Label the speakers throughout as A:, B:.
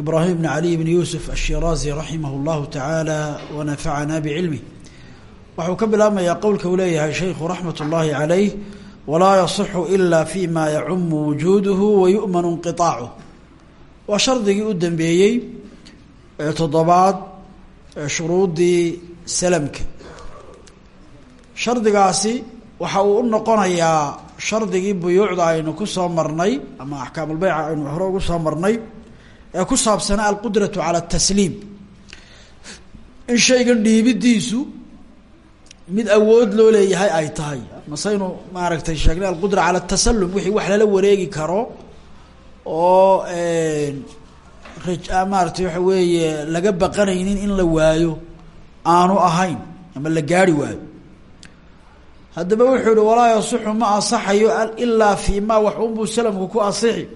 A: إبراهيم بن علي بن يوسف الشيرازي رحمه الله تعالى ونفعنا بعلمه waxuu ka bilaabmayaa qowlka uu leeyahay shaykhu raxmat ullaahi calayh walaa yasixu ila fi ma yacumu wujuuduhu wa yu'manu inqiaacuh waa shardigii u dambeeyey ee toddobaad ee shuruudii salamka shardigaasi waxa uu u noqonayaa shardigii buyuucda aynu ku soo marnay ama axkaamulbeyca aynu hore ugu soo marnay ee ku saabsanaa alqudratu cala atasliim in shaygan dhiibidiisu mid awood loo leeyahay ay tahay. Masaynu maaragtay sheegnay alqudra cala atasalum wixii wax lala wareegi karo oo maaratay waxa weeye laga baqanaynin in la waayo aanu ahayn ama la gaari waayo. Haddaba wuxuu yihi walaa yasixu ma asaxayo ilaa fi ma wax unbuu salamku ku asixi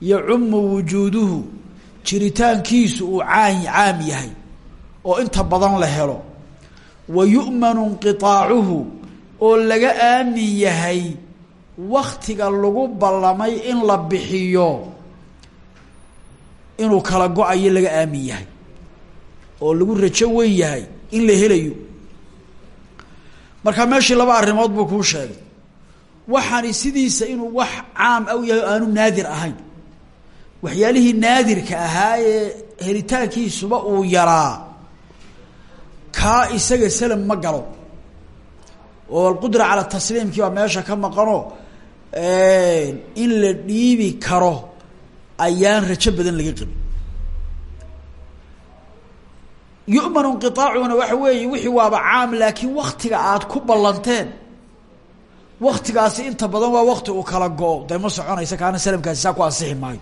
A: yacumu wujuuduhu jiritaankiisu uu caan caam yahay oo inta badan la helo. Wa yu'manu inqiaacuhu oo laga aamin yahay waktiga lagu ballamay in la bixiyo inuu kala go'ayo laga aamin yahay oo lagu rajo wen yahay in la helayo. Marka meeshii laba arrimood buu kuu sheegay. Waxaani sidiisa inuu wax caam aw yahay o aanu naadir ahayn waxyaalihii naadirka ahaa ee helitaankiisuba uu yaraa. Kaa isaga salam ma galo. Oo alqudra cala tasliimkii baa meesha ka maqano in la dhiibi karo ayaan rajo badan laga qabin. Yu'manu inqiaacuna waxa weeye wixii waaba caam laakiin waktiga aad ku ballanteen waktigaasi inta badan waa wakti uu kala go-o dee ma soconaysa kaana salamkaasi saa ku ansixi maayo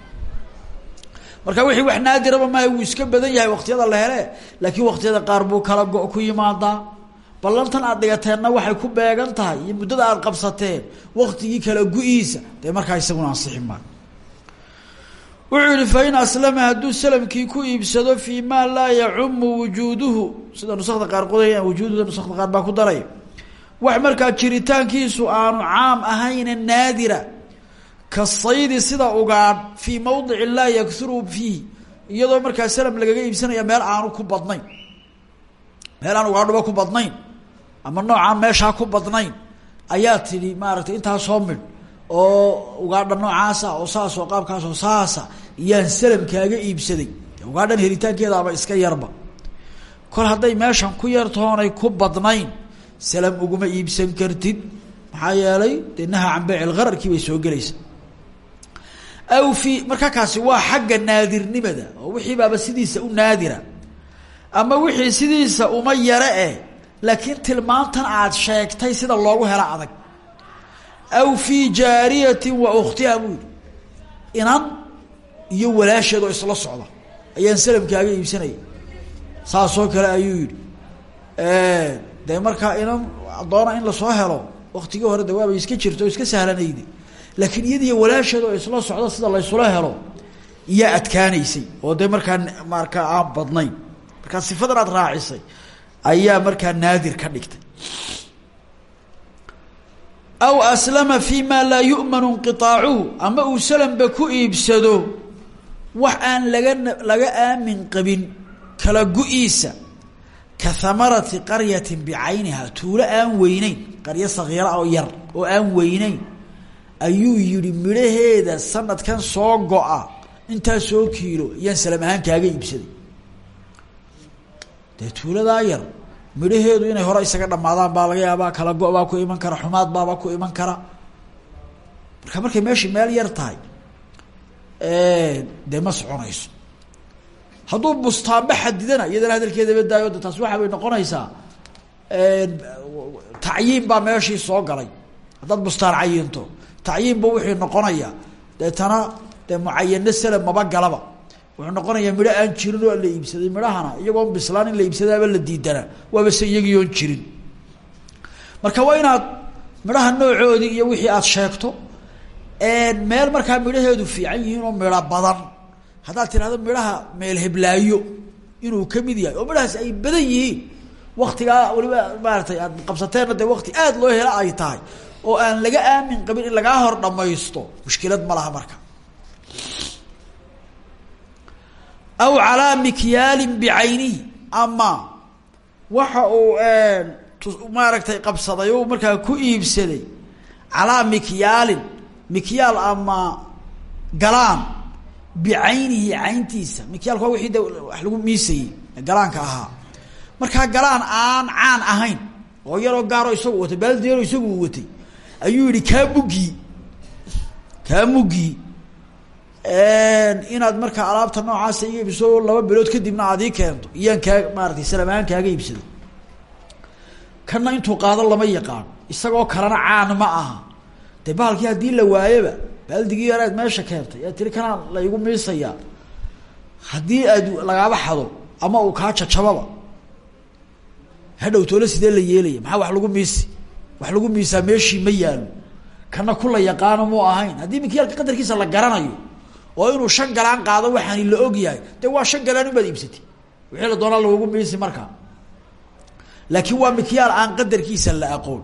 A: marka wixii wax naadiraba maaha wuu iska badan yahay waktiyada la hele laakiin waktiyada qaar buu kala go- ku yimaadaa ballantan aad dhigateenna waxay ku beegan tahay iyo muddada aad qabsateen waktigii kala gu-iisa dee markaa isaguna ansixi maayo wuxuu yihi fain aslama hadduu salamkii ku iibsado fii ma laa yacumu wujuuduhu. Sida nusakda qaar qodaya wujuududa nusakda qaar baa ku daraya wax markaa jiritaankiisu aanu caam ahayne naadira kasaydi sida ugaadh fii mawdicin laa yaksuru fiihi iyadoo markaa salam lagaga iibsanaya meel aanu ku badnayn. Meel aan ugaadhuba ku badnayn ama noocaan meeshaa ku badnayn ayaa tidhi maaragtay intaa soo midh oo ugaadha noocaasa oo saas oo qaabkaas oo saasa iyaan salam kaaga iibsaday. Ugaadhan helitaankeedaaba iska yarba. Kol hadday meeshan ku yartoonay ku badnayn salam uguma iibsan kartid. Maxaa yeelay dee naha can beyc lgararkii bay soo gelaysa aw fi marka kaasi waa xagga naadirnimada oo wixii baaba sidiisa u naadira. Ama wixii sidiisa uma yare eh laakiin tilmaantan aad sheegtay sida loogu helo adag. Aw fii jaariyatin wa ukhtiha buu yihi inan iyo walaasheed oo isla socda ayaan salamkaaga iibsanaya saasoo kale ayuu yihi dee markaa inan doona in la soo helo waktigii hore de iska jirto o iska sahlanaydi laakiin iyadiiyo walaasheed oo isla socdo sida laysula helo iyaa adkaanaysay oo dee markaa markaa aan badnayn. Markaa sifadan aad raacisay ayaa markaa naadir ka dhigtay. Aw aslama fi ma laa yu'manu inqiaacuhu ama uu salanba ku iibsado wax aan laga laga aamin qabin kala gu-iisa ka hamarati qaryatin bicayniha tuulo aan weyneyn qaryo sakiira oo yar oo aan weyneyn ayuu yihi midhaheeda sanadkan soo go-a. Intaa soo kiilo iyaan salam ahaan kaaga iibsaday. Dee tuuladaa yar midhaheedu inay hore isaga dhamaadaan baa laga yaabaa kala go- baa ku iman kara xumaad baaba ku iman kara. Marka markay meeshii meel yar tahay dee ma soconayso. Hadduu bustaanba xadidana iyadana hadalkeedaba daayo de taas waxa bay noqonaysaa tacyiin baa meeshii soo galay. Haddaad bustaan cayinto tacyiinba wixii noqonaya deetana dee mucayano sala maba galaba. Wuxuu noqonayaa midho aan jirin oo la iibsaday midhahana iyagoon bislaan in la iibsadaaba la diidanaa waaba se iyagii oon jirin. Marka waa inaad midhaha noocoodii iyo wixii aad sheegto meel markaa midhaheedu fiican yihiin oo midho badan. Haddaad tidhahdo midhaha meel heblaayo inuu ka mid yahay oo midhahaas ay badan yihiin waktigaa waliba maaratay aad qabsateenna dee wakti aada loo helo ay tahay oo aan laga aamin qabin in lagaa hor dhamaysto mushkilad ma laha marka. Aw calaa mikyaalin bicaynihi ama waxa uu maaragtay qabsaday o markaa ku iibsaday calaa mikyaalin mikyaal ama galaan bicaynihi cayntiisa. Mikyaalka waa wixii de wax lagu miisayey galaanka ahaa. Markaa galaan aan caan ahayn oo yaroo gaaro isagu watay baaldi yaroo isagu watay ayuu yihi kaa muggii kaa muggii inaad markaa alaabta noocaasa iga iibso laba bilood kadibna aad ii keento. Iyaan kaa maaratay salam ahaan kaaga iibsado. Kana intuu qaado lama yaqaan. Isagoo kalena caan ma aha. Dee bahalkii haddii la waayaba baaldigii yaraad meesha keentay aad tiri kanaa la igu miisayaa. Haddii aad lagaaba xado ama uu kaa jajababa hadhow toole sidee la yeelaya? Maxaa wax lagu miisi wax lagu miisaa meeshii ma yaalo kana ku la yaqaano mu ahayn. Haddii mikyaalka qadarkiisa la garanayo oo inuu shan galaan qaado waxaani la og yahay. Dee waa shan galaan ubaad iibsatay. Wixii la doonaa lagugu miisi markaa. Laakiin waa mikyaal aan qadarkiisa la aqoon.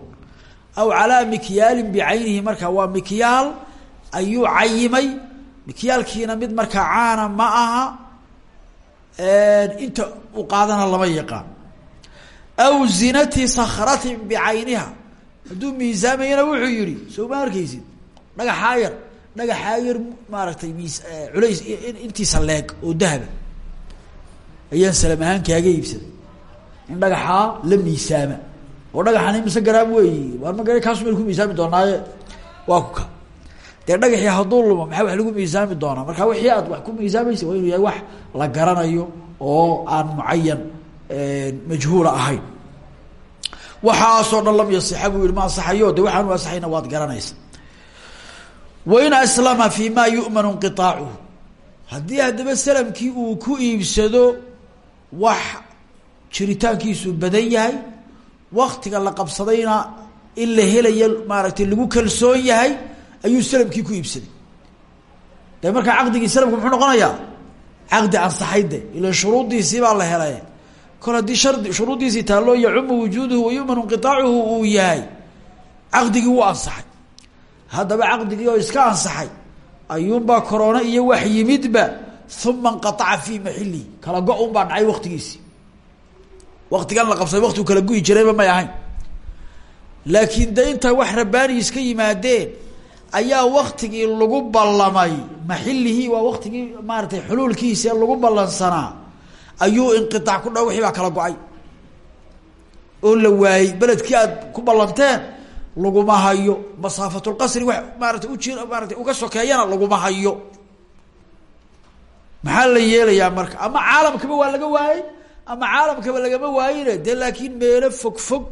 A: Aw calaa mikyaalin bicaynihi marka waa mikyaal ayuu cayimay. Mikyaalkiina mid markaa caana ma aha inta uu qaadana lama yaqaan. Aw zinati sakratin bicayniha hadduu miisaamayana wuxuu yihi soo ma arkaysid? Dhagaxaa yar dhagaxaa yar maaragtay miis culays intiisa leeg oo dahaba ayaan salam ahaan kaaga iibsaday. In dhagaxaa la miisaama. Oo dhagaxani mise garaam weeyi? Waar ma gara kaasu maynu ku miisaami doonaaye? Waa ku ka. Dee dhagaxii hadduu lumo maxaa wax lagu miisaami doonaa? Marka wixii aad wax ku miisaamaysa waa inuu yahay wax la garanayo oo aan mucayan majhuula ahayn waxaasoo dhan lam yasixa buu yihi ma asaxayo de waxaanu asaxayna waad garanaysa. Wain aslama fi ma yu'manu inqiaacuhu haddii haddaba salamkii uu ku iibsado wax jiritaankiisu badan yahay waktiga la qabsadayna in la helayo maaragtay lagu kalsoon yahay ayuu salamkii ku iibsaday. De markaa caqdigii salamku muxuu noqonayaa? Caqdi ansaxayde ila shuruuddiisii baa la helay kol haddii shardi shuruuddiisii taalloo yacumu wujuuduhu wa yu'manu inqiaacuhu uu yahay caqdigii wuu ansaxay. Haddaba caqdigii oo iska ansaxay ayuunbaa korona iyo wax yimidba uma inqaaca fii maxilihi kala go-un baa dhacay waktigiisii waktigan la qabsaday waktigu kala guyi jirayba may ahayn. Laakiin de inta wax rabbaani iska yimaadeen ayaa waktigii lagu ballamay maxilihii waa waktigii maaratay xuluulkiisa lagu ballansanaa ayuu inqiaac ku dha wixii baa kala go'ay. Oo la waayey beledkii aad ku ballanteen laguma hayo. Masaafatulqasri wax maarata uji maarata uga sokeeyana laguma hayo. Maxaa la yeelayaa marka? Ama caalamkaba waa laga waayey ama caalamkaba lagama waayine? De laakiin meelo fog fog.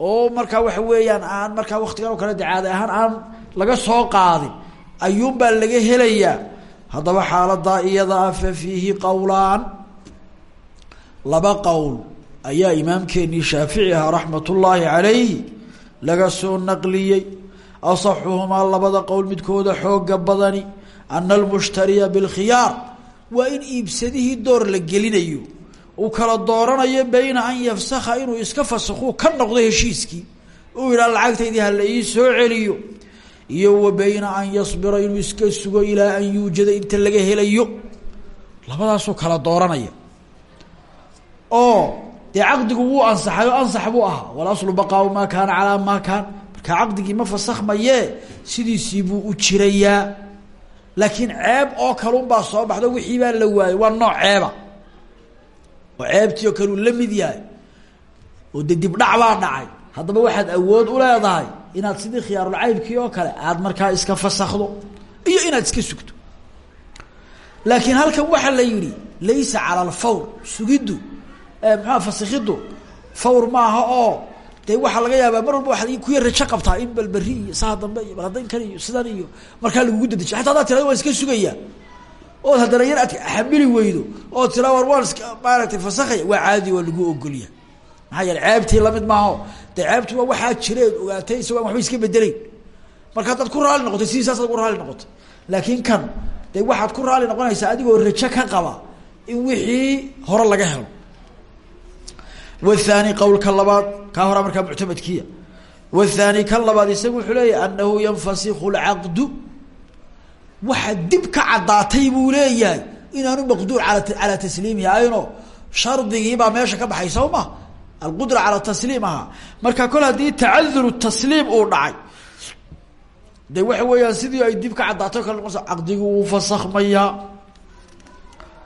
A: Oo markaa waxa weeyaan aan markaa waktigan oo kale de caada ahaan aan laga soo qaadin ayuunbaa laga helayaa. Haddaba xaaladaa iyadaa fa fiihi laba qowl ayaa imaamkeenii shaafici ahaa raxmat ullaahi calayhi laga soo naqliyey. Asaxuhumaa labada qowl midkooda xooga badani ana almushtariya bilkhiyaar waa in iibsadihii door la gelinayo. Uu kala dooranayo bayna an yafsakha inuu iska fasakuu ka noqdo heshiiskii. Uu yidhaha lacagtaydii hala ii soo celiyo. Iyo wa bayna an yasbira inuu iska sugo ilaa an yuujada inta laga helayo. Labadaasuu kala dooranaya oo dee caqdigu wuu ansaxay oo ansax buu ahaa. Walaslu baqaau maa kaana calaa maa kaan. Markaa caqdigii ma fasakhmayee sidiisii buu u jirayaa. Laakiin ceeb oo kalunbaa soo baxdo wixii baa la waayey. Waa nooc ceeba. Oo ceebtii oo kale uu yahay. Oo de dibdhac baa dhacay. Haddaba waxaad awood u leedahay inaad sidii khiyaarulcaybkii oo kale aada markaa iska fasakdo iyo inaad iska sugto. Laakiin halkan waxaa la yidhi laysa cala alfawr. Sugiddu maxaa fasikhidu? Fawr maaha oo dee waxaa laga yaabaa mar walba waxaad ku yar rajo qabtaa in balberi iyo saa dambe iyo balhadaynkan iyo sidan iyo markaa lagugu dadejiy xata haddaad tirado waan iska sugayaa ood haddana yar ad xamili weydo ood tira war waan iska maaragtay fasakhay waa caadi waa lagu ogolya maxaa yeele ceebtii la mid maaho dee ceebtu waa waxaa jireed ogaatay isagoo an waxba iska bedeleyn marka haddaad ku raali noqotay sidiisaas ad ku raali noqotay. Laakiin kan de waxaad ku raali noqonaysaa adigoo rajo ka qaba in wixii hore laga helo wthani qowlka labaad kaa horaa markaa muctamadkiya wthani kan labaad isagu wuxuu leeyahy anahu yanfasiku lcaqdu waxa dib ka caddaatay buu leeyahay inaanu maqduur ala calaa tasliimihi ayno shardigiibaa meesha ka baxay soo ma alqudra cala tasliim ahaa marka kol haddii tacaduru tasliim uu dhacay de waxa weeyaan sidii ay dib ka caddaatay o kale noqonaysa caqdigi wuu fasakmayaa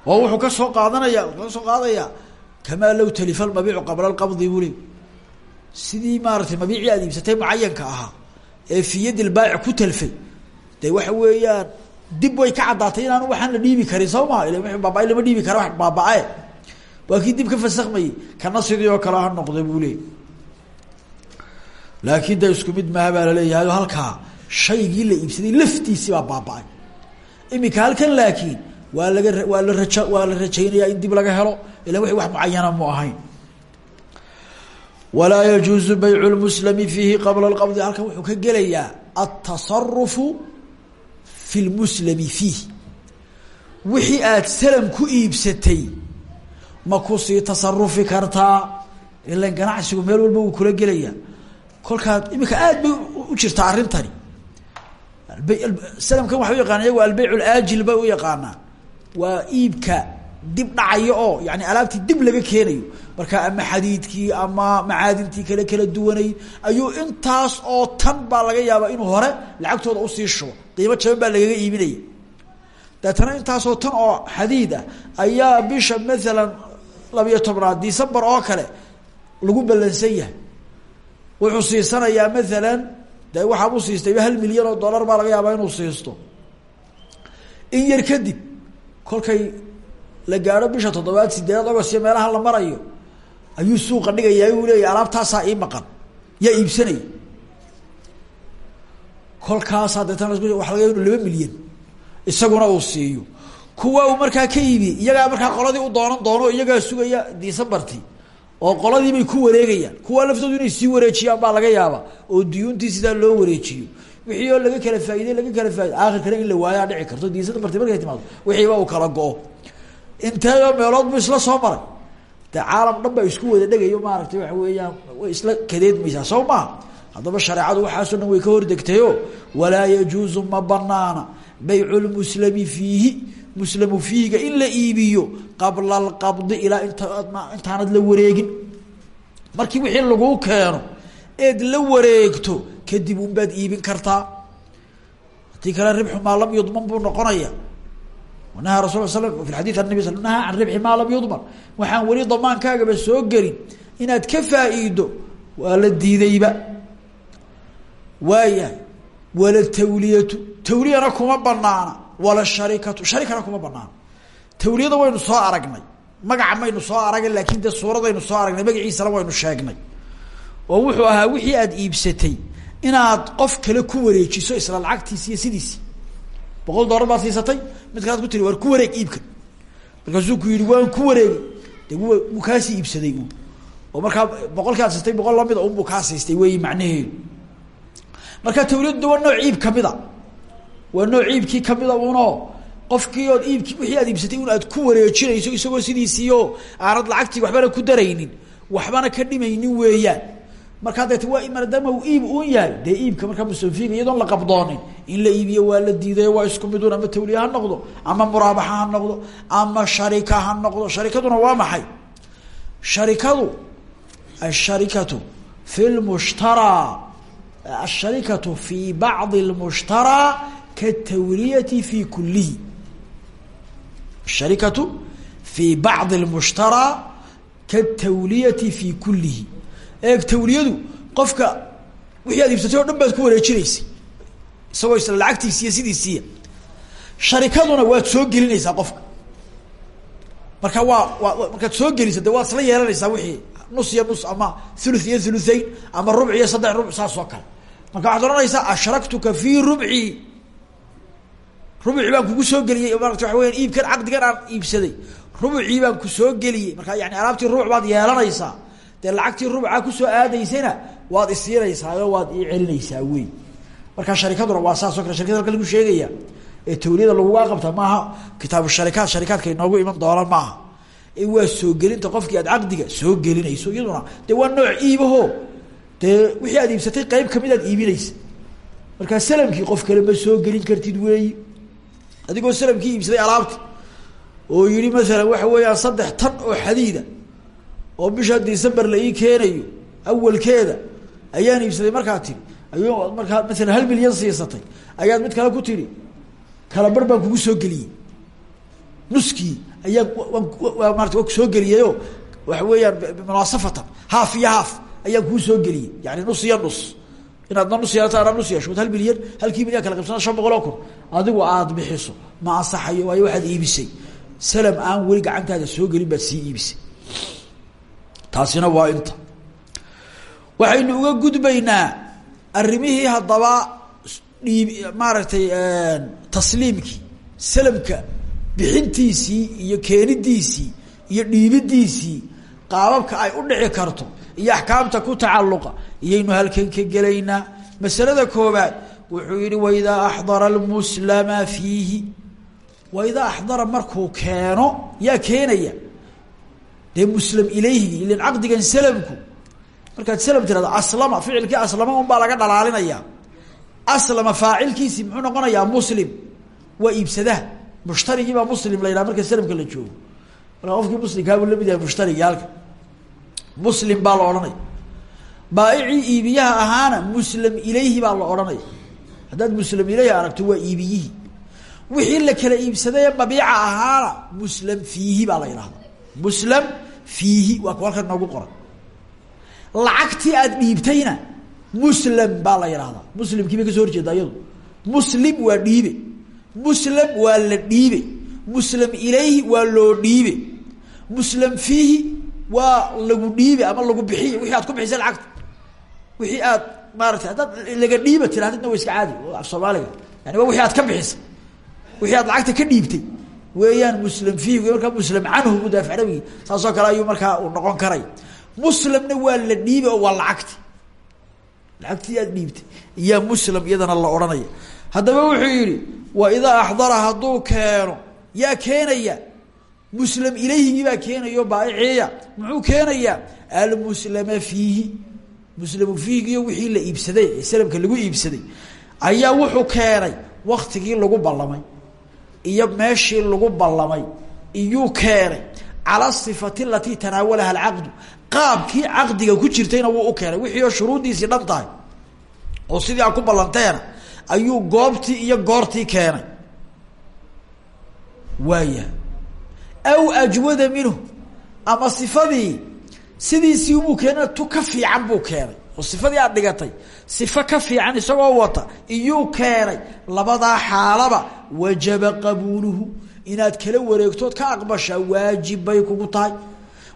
A: oo wuxuu ka soo qaadanaya ka soo qaadaya kamaa low talifa lmabiicu qabla lqabdi buu le sidii maaratay mabiicii aad iibsatay mucayanka ahaa ee fi yadi lbaayic ku talfay de waxa weeyaan dib way ka caddaatay inaanu waxaan la dhiibi karin soo maa ila w lama dhiibi kara wax baaba-e waa dib ka fasakmayey kana sidii oo kale ha noqda buu leey laakiin de isku mid maha baa la leeyahay o halkaa shaygii la iibsaday laftiisii baa baaba-ay iminka halkan laakiin waa laga waa la raja waa la rajaynayaa in dib laga helo ila w wax mucayana mu ahayn. Walaa yajuuzu baycu lmuslami fiihi qabla lqabdi halkan wuxuu ka gelayaa altasarufu fi lmuslami fiih wixii aad salam ku iibsatay ma ku sii tasarufi kartaa ilan ganacsigu meel walba wuu kula gelayaa kolkaad iminka aad bay u jirtaa arrintani. Salamkan waxay u yaqaana iyagu albeyc laajil bay u yaqaanaa waa iibka dib dhacayo oo yani alaabtii dib laga keenayo. Marka ama xadiidkii ama macaadintii kale kala duwanay ayuu intaas oo tan baa laga yaabaa inuu hore lacagtooda u sii shubo. Qiimo jaban baa lagaga iibinaya. Deetana intaasoo tan oo xadiid ah ayaa bisha maalan labiyo tobnaad december oo kale lagu ballansan yahay. Wuxuu siisanayaa maalan de waxaabuu siistayba hal milyan oo dollar baa laga yaabaa inuu siisto. In yar kadib kolkay la gaadho bisha toddobaad sideedaad agost iyo meelaha la marayo ayuu suuqa dhigayaa uu leeyahy alaabtaasaa ii maqan yaa iibsanaya kolkaasaa deetana waxa laga ya inu laba milyan isaguna uu siiyo. Kuwa uu markaa ka iibiyey iyagaa markaa qoladii u doonan doono iyagaa sugaya decembartii oo qoladiibay ku wareegayaan. Kuwa laftoodu inay sii wareejiyaan baa laga yaaba oo diyuuntii sidaa loo wareejiyo wixii oo laga kala faa'iday laga kala faaid aakhirkana in la waayaa dhici karto. Decembarti markay timaado wixiiba uu kala go-o meelood bu isla soo maray? De caalam dhan baa isku wada dhegayo maaragtay waxa weeyaan way isla kadeedmaysaa soo maha haddaba shareecadu waxaasoo dhan way ka hordegtayo walaa yajuuzu ma banaana baycu lmuslami fiihi. Muslamu fiihiga in la iibiyo qabla alqabdi ilaa inta intaanad la wareegin. Markii wixii laguu keeno eed la wareegto kadib unbaad iibin kartaa. Haddii kale ribxu maa lam yudman buu noqonaya. Nahaa rasul sl fi xadii anabi sl nahaa can maa lam yudman. Waxaan weli damaankaagaba soo gelin inaad ka faa-iido waa diidayba. Waayahay wala tawliyatu tawliyana kuma banaana wala sharikatu sharikana kuma banaana tawliyada waynu soo aragnay magaca maynu soo aragin laakin dee suuradaynu soo aragnay magaciisana waynu sheegnay. Oo wuxuu ahaa wixii aad iibsatay inaad qof kale ku wareejiso isla lacagtiisi iyo sidiisi. Boqol dollar baad siisatay mid kalaad ku tiri waar ku wareeg iibkan markaasuu ku yihi waan ku wareegay. De wuu kaasii iibsaday u oo markaa boqolkii aad siistay boqol lamida unbuu kaa siistay weyi macnaheedu. Marka tawliyadda waa nooc iib kamida waa nooc iibkii kamida uno qofkii ood iibki wixii aad iibsatay un aad ku wareejinayso isagoo sidiisiio aanad lacagtii waxbana ku daraynin waxbana ka dhimaynin weeyaan markaa deet waa maadaama uu iib un yahay dee iibka markaa mustafiga iyadoon la qabdoonin. In la iibiyo waa la diiday waa isku midun ama tawliya ha noqdo ama muraabaxa ha noqdo ama sharika ha noqdo. Sharikaduna waa maxay? Sharikadu asharikatu fi lmushtaraa asharikatu fi bacdi lmushtaraa katawliyati fi kulihi asharikatu fi bacdi lmushtaraa katawliyati fi kulihi eeg tawliyadu qofka wixii aad iibsatay o dhan baad ku wareejinaysay isagoo isla lacagtiisi iyo sidiisiiya sharikaduna waad soo gelinaysaa qofka. Marka waa waa soo gelisa de waad isla yeelanaysaa wixii. Nus iyo nus ama thuluth iyo thuluthayn ama rubc iyo saddex rubc saas oo kale. Marka waxaad odhanaysaa ashraktuka fi rubci. Rubuci baan kugu soo geliyey maarata waxa weya iibkan caqdigan aan iibsaday. Rubucii baan ku soo geliyey. Markaa yani alaabtii rubuc baad yeelanaysaa dee lacagtii rubuca ku soo aadaysana waad isiinaysaayo waad ii celinaysaa wey markaa sharikaduna waa saasoo kale sharikada halka lagu sheegaya ee tawliyada laguga qabta maaha kitaabu sharikaat sharikaadka inoogu iman doonaan maaha. Ee waa soo gelinta qofkii aad caqdiga soo gelinayso iyaduna. Dee waa nooc iibaho dee wixii aad iibsatay qeyb ka mid aad iibinaysa markaa salamkii qof kale ma soo gelin kartid weeyi adigoo salamkii iibsaday alaabta oo yihi masalan waxa weeyaan saddex tan oo xadiida oo bisha december la ii keenayo awalkeeda ayaan iibsaday markaa tiri ayuu markaa masalan hal milyan siisatay. Ayaad mid kale ku tidhi kala bar baan kugu soo geliyey. Nuskii ayaa waa maarata waa ku soo geliyayo waxa weeyaan munaasafatan haaf iyo haaf ayaan kuu soo geliyey. Yani nus iyo nus. Inaadna nus yeelato anaa nus yeesho. Hal milyan halkii milyan kala qabsana shan boqol oo kun. Adigu aad bixiso. Ma ansaxayo waayo waxaad iibisay. Salam aan weli gacantaada soo gelin baad sii iibisay taasina waa inta. Waxaynu uga gudbaynaa arrimihii haddaba dhiib maaragtay tasliimkii salamka bixintiisii iyo keenidiisii iyo dhiibidiisii qaababka ay u dhici karto iyo axkaamta ku tacalluqa iyaynu halkan ka gelaynaa masalada koobaad wuxuu yihi waidaa axdara almuslama fiihi. Waidaa axdara markuu keeno yaa keenaya dee muslam ilayhi ilan caqdigan salamku markaad salam tirahdo aslama ficilkii aslama un baa laga dhalaalinaya. Aslama faacilkiisi muxuu noqonayaa muslim. Waa iibsadaha. Mushtarigii baa muslim la yidhaha marka salamka la joogo. Marka qofkii muslimkaabuu la mid yahay mushtarigii halka muslim baa la odhanaya baaicii iibiyaha ahaana muslam ilayhi baa la odhanaya haddaad muslam ilayhi aragto waa iibiyihii wixii la kala iibsaday ee mabiica ahaana muslam fiihi baa la yidhahda muslam fiihi waa ku halkan noogu qoran. Lacagtii aad dhiibtayna muslim baa la yidhahdaa muslimkii bay ka soo horjeeda iyadu. Muslim waa dhiibe. Muslim waa la dhiibe. Muslim ilayhi waa loo dhiibe. Muslim fiihi waa lagu dhiibe ama lagu bixiye. Wixii aad ku bixisay lacagta. Wixii aad maaratay haddaad laga dhiiba tirahdidna waa iska caadi. Af soomaaliga. Yani waa wixii aad ka bixisay. Wixii aad lacagta ka dhiibtay weeyaan muslim fiihi markaa muslim canhu mudaaf carabigi saasoo kale ayuu markaa uu noqon karay. Muslimna waa la dhiibe oo waa lacagti. Lacagtii aad dhiibtay. Iyaa muslim iyadana la odhanaya. Haddaba wuxuu yihi wa idaa axdara hadduu keeno yaa keenaya? Muslim ilayhigii baa keenayo baaiceeya muxuu keenayaa? Almuslama fiihi. Muslimu fiihigiyo wixii la iibsaday ee salamka lagu iibsaday ayaa wuxuu keenay waktigii lagu ballamay iyo meeshii lagu ballamay iyuu keenay cala sifati alatii tanaawalaha alcaqdu. Qaabkii caqdiga ku jirtayna wuu u keenay. Wixii oo shuruuddiisii dhan tahay oo sidii aan ku ballanteena ayuu goobtii iyo goortii keenay. Waaya aw ajwada minhu ama sifadii sidiisii ubuu keenay tu ka fiican buu keenay sifadii aad dhigatay sifo ka fiican isagoo wata iyuu keenay labadaa xaalaba wajaba qabuuluhu inaad kala wareegtood ka aqbashaa waajib bay kugu tahay.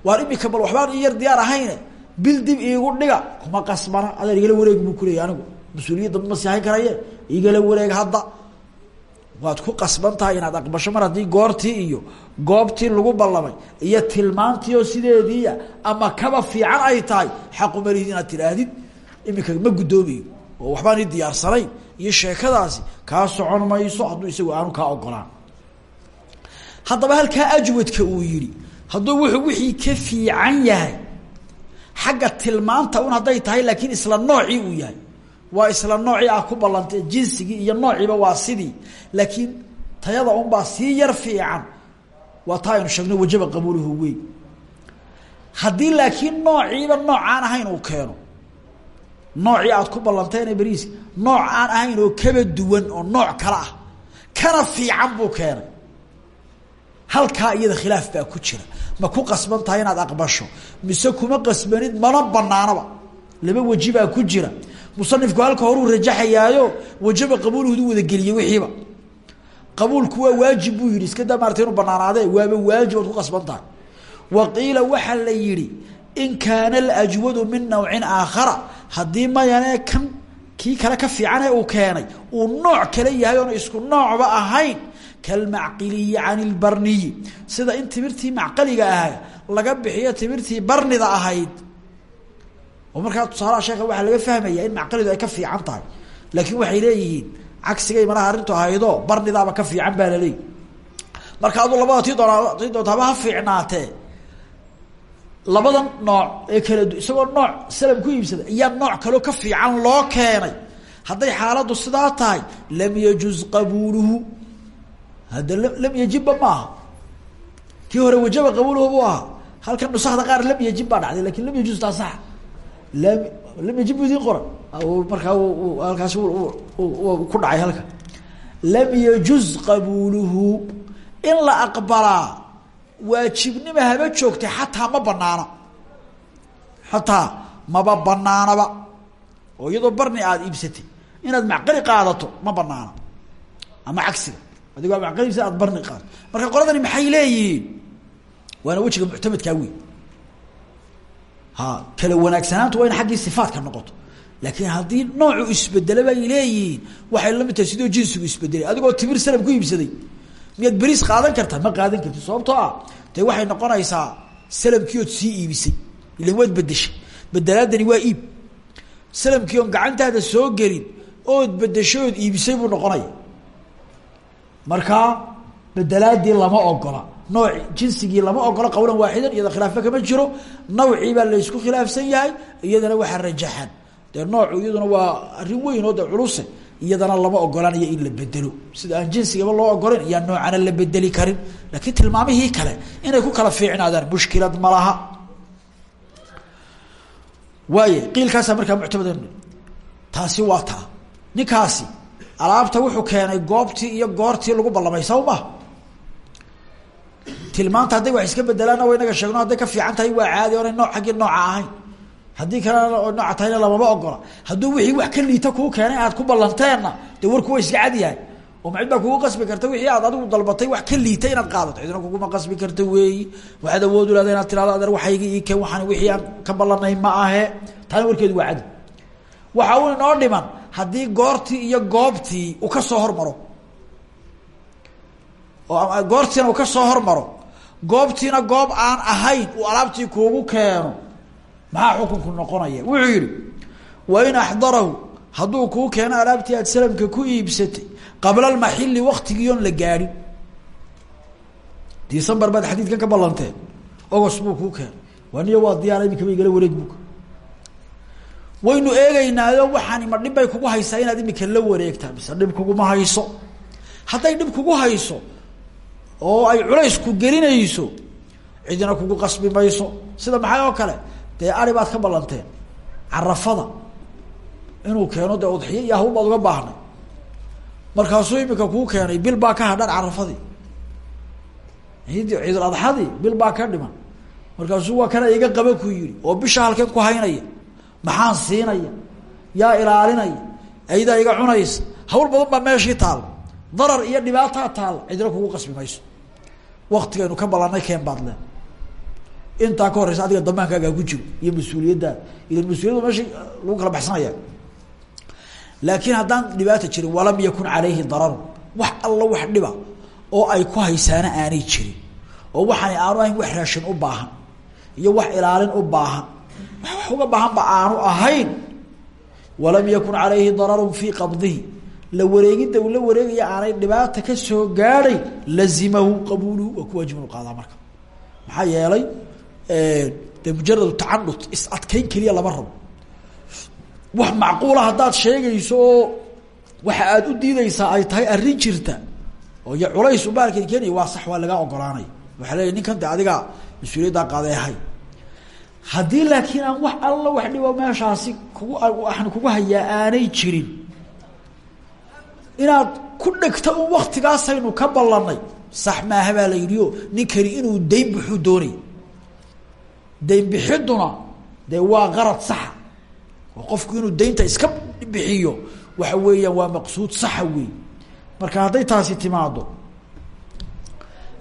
A: Waar imika bal waxbaan yar diyaar ahayne bil dib iigu dhiga kuma qasbana adeer igala wareeg buu kuleeyay anigu. Mas'uuliyadda ma sihayn karaye igala wareeg hadda waad ku qasban tahay inaad aqbasho mar haddii goortii iyo goobtii lagu ballamay iyo tilmaantii oo sideediia ama kaba fiican ay tahay xaqumaliid inaad tidhaahdid. Imika ma guddoomayo oo waxbaan ii diyaarsanayn iyo sheekadaasi kaa socon mayso hadduu isagu aanu kaa ogolaan haddaba halkaa ajwadka uu yihi hadduu wuxuu wixii ka fiican yahay xagga tilmaanta un hadday tahay laakiin isla noocii uu yahay waa isla noocii ah ku ballantay. Jinsigii iyo noociiba waa sidii. Laakiin tayada unbaa sii yar fiican. Waa taa aynu sheegno wajaba qabuuluhu wey laakiin noociiba nooc aan ahayn uu keeno noocii aad ku ballanteene beriis nooc aan ahayn oo kaba duwan oo nooc kale ah kana fiican buu keenay. Halkaa iyada khilaaf baa ku jira. Ma ku qasban inaad aqbasho? Mise kuma qasbanid? Mana banaanaba laba weji baa ku jira musanifku halka horuu rajaxayaayo wajaba qabuulhudu wadageliyey wixiiba. Qabuulku waa waajib buu yihi iska daa maarata inuu banaanaade waaba waajib oad ku qasban tahay. Wa qiila waxaa la yihi in kaana alajwadu min nawcin aakhara haddii mayanee kan kii kale ka fiicane uu keenay uu nooc kale yahay oona isku noocba ahayn kalmacqiliyi can ilbarniyi sida in timirtii macqaliga ahaa laga bixiyo timirtii barnida ahayd oo markaa tusaalaha sheeka waxaa laga fahmaya in macqalidu ay ka fiican tahay. Laakiin waxay leeyihiin cagsigay manaha arrintu ahaydo barnidaaba ka fiican baa laleeyihi marka aduu labada tii doona tii doonta haba ha labadan nooc ee kala isagoo nooc salam ku iibsada ayaa nooc kaloo ka fiican loo keenay. Hadday xaaladdu sidaa tahay lam yajuz qabuuluhu hadda lam yajibba maaha. Kii hore wajaba qabuuluhu buu ahaa. Halkan nusakda qaar lam yajib baa dhacday laakiin lam yajuz taa sax lam lam yajib bu idiin qoran markaa halkaas ku dhacay halka. Lam yajuz qabuuluhu in la aqbalaa waajibnima haba joogtay xataa ma banaana xataa maba banaanaba oo iyadoo barni aada iibsatay inaad macqali qaadato ma banaana ama cagsiga. Adigoo macqali iibsata aad barni qaadato marka qoladani maxay leeyihiin? Waana wejiga muctamadkaa wey ha kala wanaagsanaantu waa in xaggii sifaadka noqoto. Laakiin haddii noocu isbedele bay leeyihiin waxay la mid tahay sidoo jinsigu isbedelay adigoo timir salam ku iibsaday. Miyaad beriis qaadan kartaa? Ma qaadan karti sababtoo ah dee waxay noqonaysaa salamkii ood sii iibisay. Ilan waad bedeshay bedelaadani waa iib. Salamkii oon gacantaada soo gelin ood bedeshay ood iibisay buu noqonaya markaa bedelaadii lama ogola nooc jinsigii lama ogola qawlan waaxidan iyada khilaafba kama jiro. Nawcii baa laysku khilaafsan yahay iyadana waxaa rajaxan. Dee noocu iyaduna waa arrin weyn oo de culuse iyadana lama ogolanayo in la bedelo sida aan jinsigaba loo ogolayn iyaa noocana la bedeli karin. Laakiin tilmaamihii kale inay ku kala fiicnaadaan mushkilad ma laha. Waaya qiilkaasaa markaa muctamada taasi waa taa. Ninkaasi alaabta wuxuu keenay goobtii iyo goortii lagu ballamay saw tilmaanta hadday wax iska bedelaanna wa inaga sheegno hadday ka fiican tahay waa caadi oonay nooc xaggii nooca ahayn. Haddii kalena nooca tahayna lamama ogola. Hadduu wixii wax ka liita kuu keenay aad ku ballanteenna dee warku waa iska cad yahay. Oo macid baa kugu qasbi karta wixii aad adigu dalbatay wax ka liita inaad qaadato? Cidna kuguma qasbi karta weeyi. Waxaad awood u leeda inaad tirahdo adeer waxayga ii keen waxaan wixii aan ka ballanay ma ahe. Taana warkeedu waa cadi waxa uu inoo dhiman haddii goortii iyo goobtii uu ka soo hormaro oo goortiina uu ka soo hormaro goobtiina goob aan ahayn uu alaabtii kuugu keeno maxaa xukunku noqonaya wuxuu yihi wain axdarahu hadduu kuu keeno alaabtii aad salamka ku iibsatay qabla almaxili waktigii oon la gaadhin. December baad xadiidkan ka ballanteen. Ogos buu kuu keenay. Waniyo waa diyaara imikaba igala wareeg buka waynu eegeynaayo waxaani ma dhib bay kugu haysaa inaad imika la wareegtaa mise dhib kuguma hayso? Hadday dhib kugu hayso oo ay culays ku gelinayso cidina kugu qasbi mayso. Sida maxay oo kale? Dee ari baad ka ballanteen. Carafada. Inuu keeno dee udxiyo iyo hawl baad uga baahnay. Markaasuu imika kuu keenay bil baa ka hadhan carafadii. Ciid ciidul adxadii bil baa ka dhiman. Markaasuu waa kana iga qaba ku yihi oo bisha halkeen ku haynaya. Maxaan siinaya? Yaa ilaalinaya? Aydaa iga cunaysa? Hawl badan baa meeshii taal darar iyo dhibaataa taal cidina kugu qasbi mayso. Waktigaynu ka ballanay keen baad leen intaa ka horeysa adiga damaankaagaa ku jiro iyo mas'uuliyaddaada ilan mas'uuliyadda meesha lagu kala baxsanaya. Laakiin haddaan dhibaata jirin walam yakun calayhi dararu wax alla wax dhiba oo ay ku haysaana aanay jirin oo waxaani aanu ahayn wax raashin u baahan iyo wax ilaalin u baahan wax uga baahanba aanu ahayn. Walam yakun calayhi dararun fii qabdihi la wareegidda uu la wareegaya aanay dhibaata ka soo gaadhay lazimahu qabuuluhu waa ku waajib inu qaadaa marka. Maxaa yeelay de mujaradu tacadud is adkayn keliya lama rabo. Wax macquula haddaad sheegayso waxa aad u diideysaa ay tahay arrin jirta oo iyo culays ubaalkeed keenaya waa sax waa lagaa ogolaanaya waxaa leeya ninkan de adiga mas'uuliyaddaa qadeehay haddii laakiin aan wax alla wax dhibo meeshaasi kugu aan kugu hayaa aanay jirin inaad ku dhegto un waktigaasaynu ka ballanay. Sax maaha baa la yidhi o ninkani inuu dayn bixuu doonay. Dayn bixiduna dee waa qarad saxa oo qofku inuu daynta iska bixiyo waxa weeyaan waa maqsuud saxa wey marka hadday taasi timaado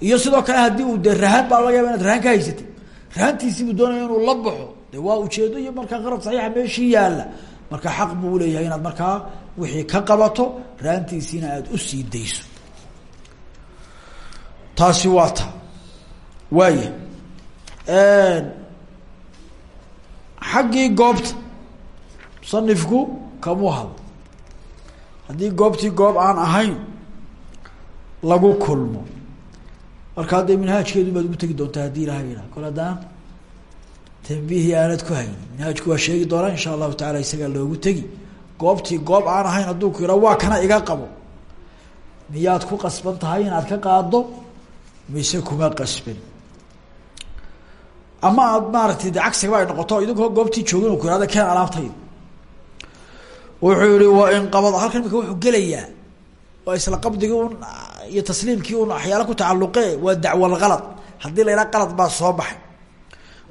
A: iyo sidoo kale haddii uu dee rahaan baa laga yaba inaad rahaan ka haysatay rahantiisiibuu doonaya inuu la baxo. De waa ujeedo iyo markaa qarad saxiixa meeshii yaalla marka xaq buu uleeyahay inaad markaa wixii ka qabato raantiisiina aada u sii dayso. Taasi waa ta. Waaya xaggii goobta musanifku kamuu hado haddii goobtii goob aan ahayn lagu kulmo. Marka hadda minhaajkeedu baad ugu tegi doontaa haddii ilaha yidhaha kol haddaan aanad ku haynin. Minhaajku waa sheegi doonaa insha allahu taala isagaa loogu tegi goobtii goob aan ahayn hadduu ku yidhaha waa kana iga qabo. Miyaad ku qasban tahay inaad ka qaado mise kuma qasban ama aad maaragtay de cagsigaba ay noqoto idinkoo goobtii joogin ku yihahda keen alaabtayda wuxuu yihi waa inqabada halkan imika wuxuu gelayaa waa isla qabdigii un iyo tasliimkii un waxyaala ku tacaluqe waa dacwalgalad haddii la yidhaha qalad baa soo baxay.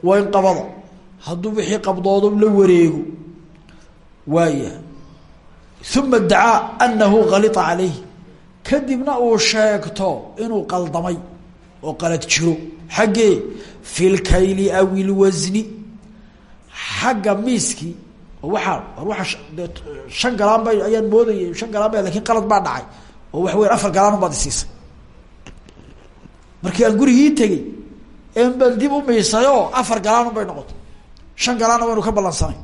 A: Waa inqabada hadduu wixii qabdoodo la wareego waaya uma dacaa anahu kalita calayh kadibna uu sheegto inuu qaldamay oo qalad jiro. Xaggee fi lkayli aw ilwasni xagga miiskii waaa waa shan galaan ba ayaan moodayay shan galaan ba laakiin qalad baa dhacay. Oo waxa weya afar galaan baad isiisay markii aan gurigii tegey en baan dib u miisayoo afar galaan bay noqotay. Shan galaanna waynu ka ballansanay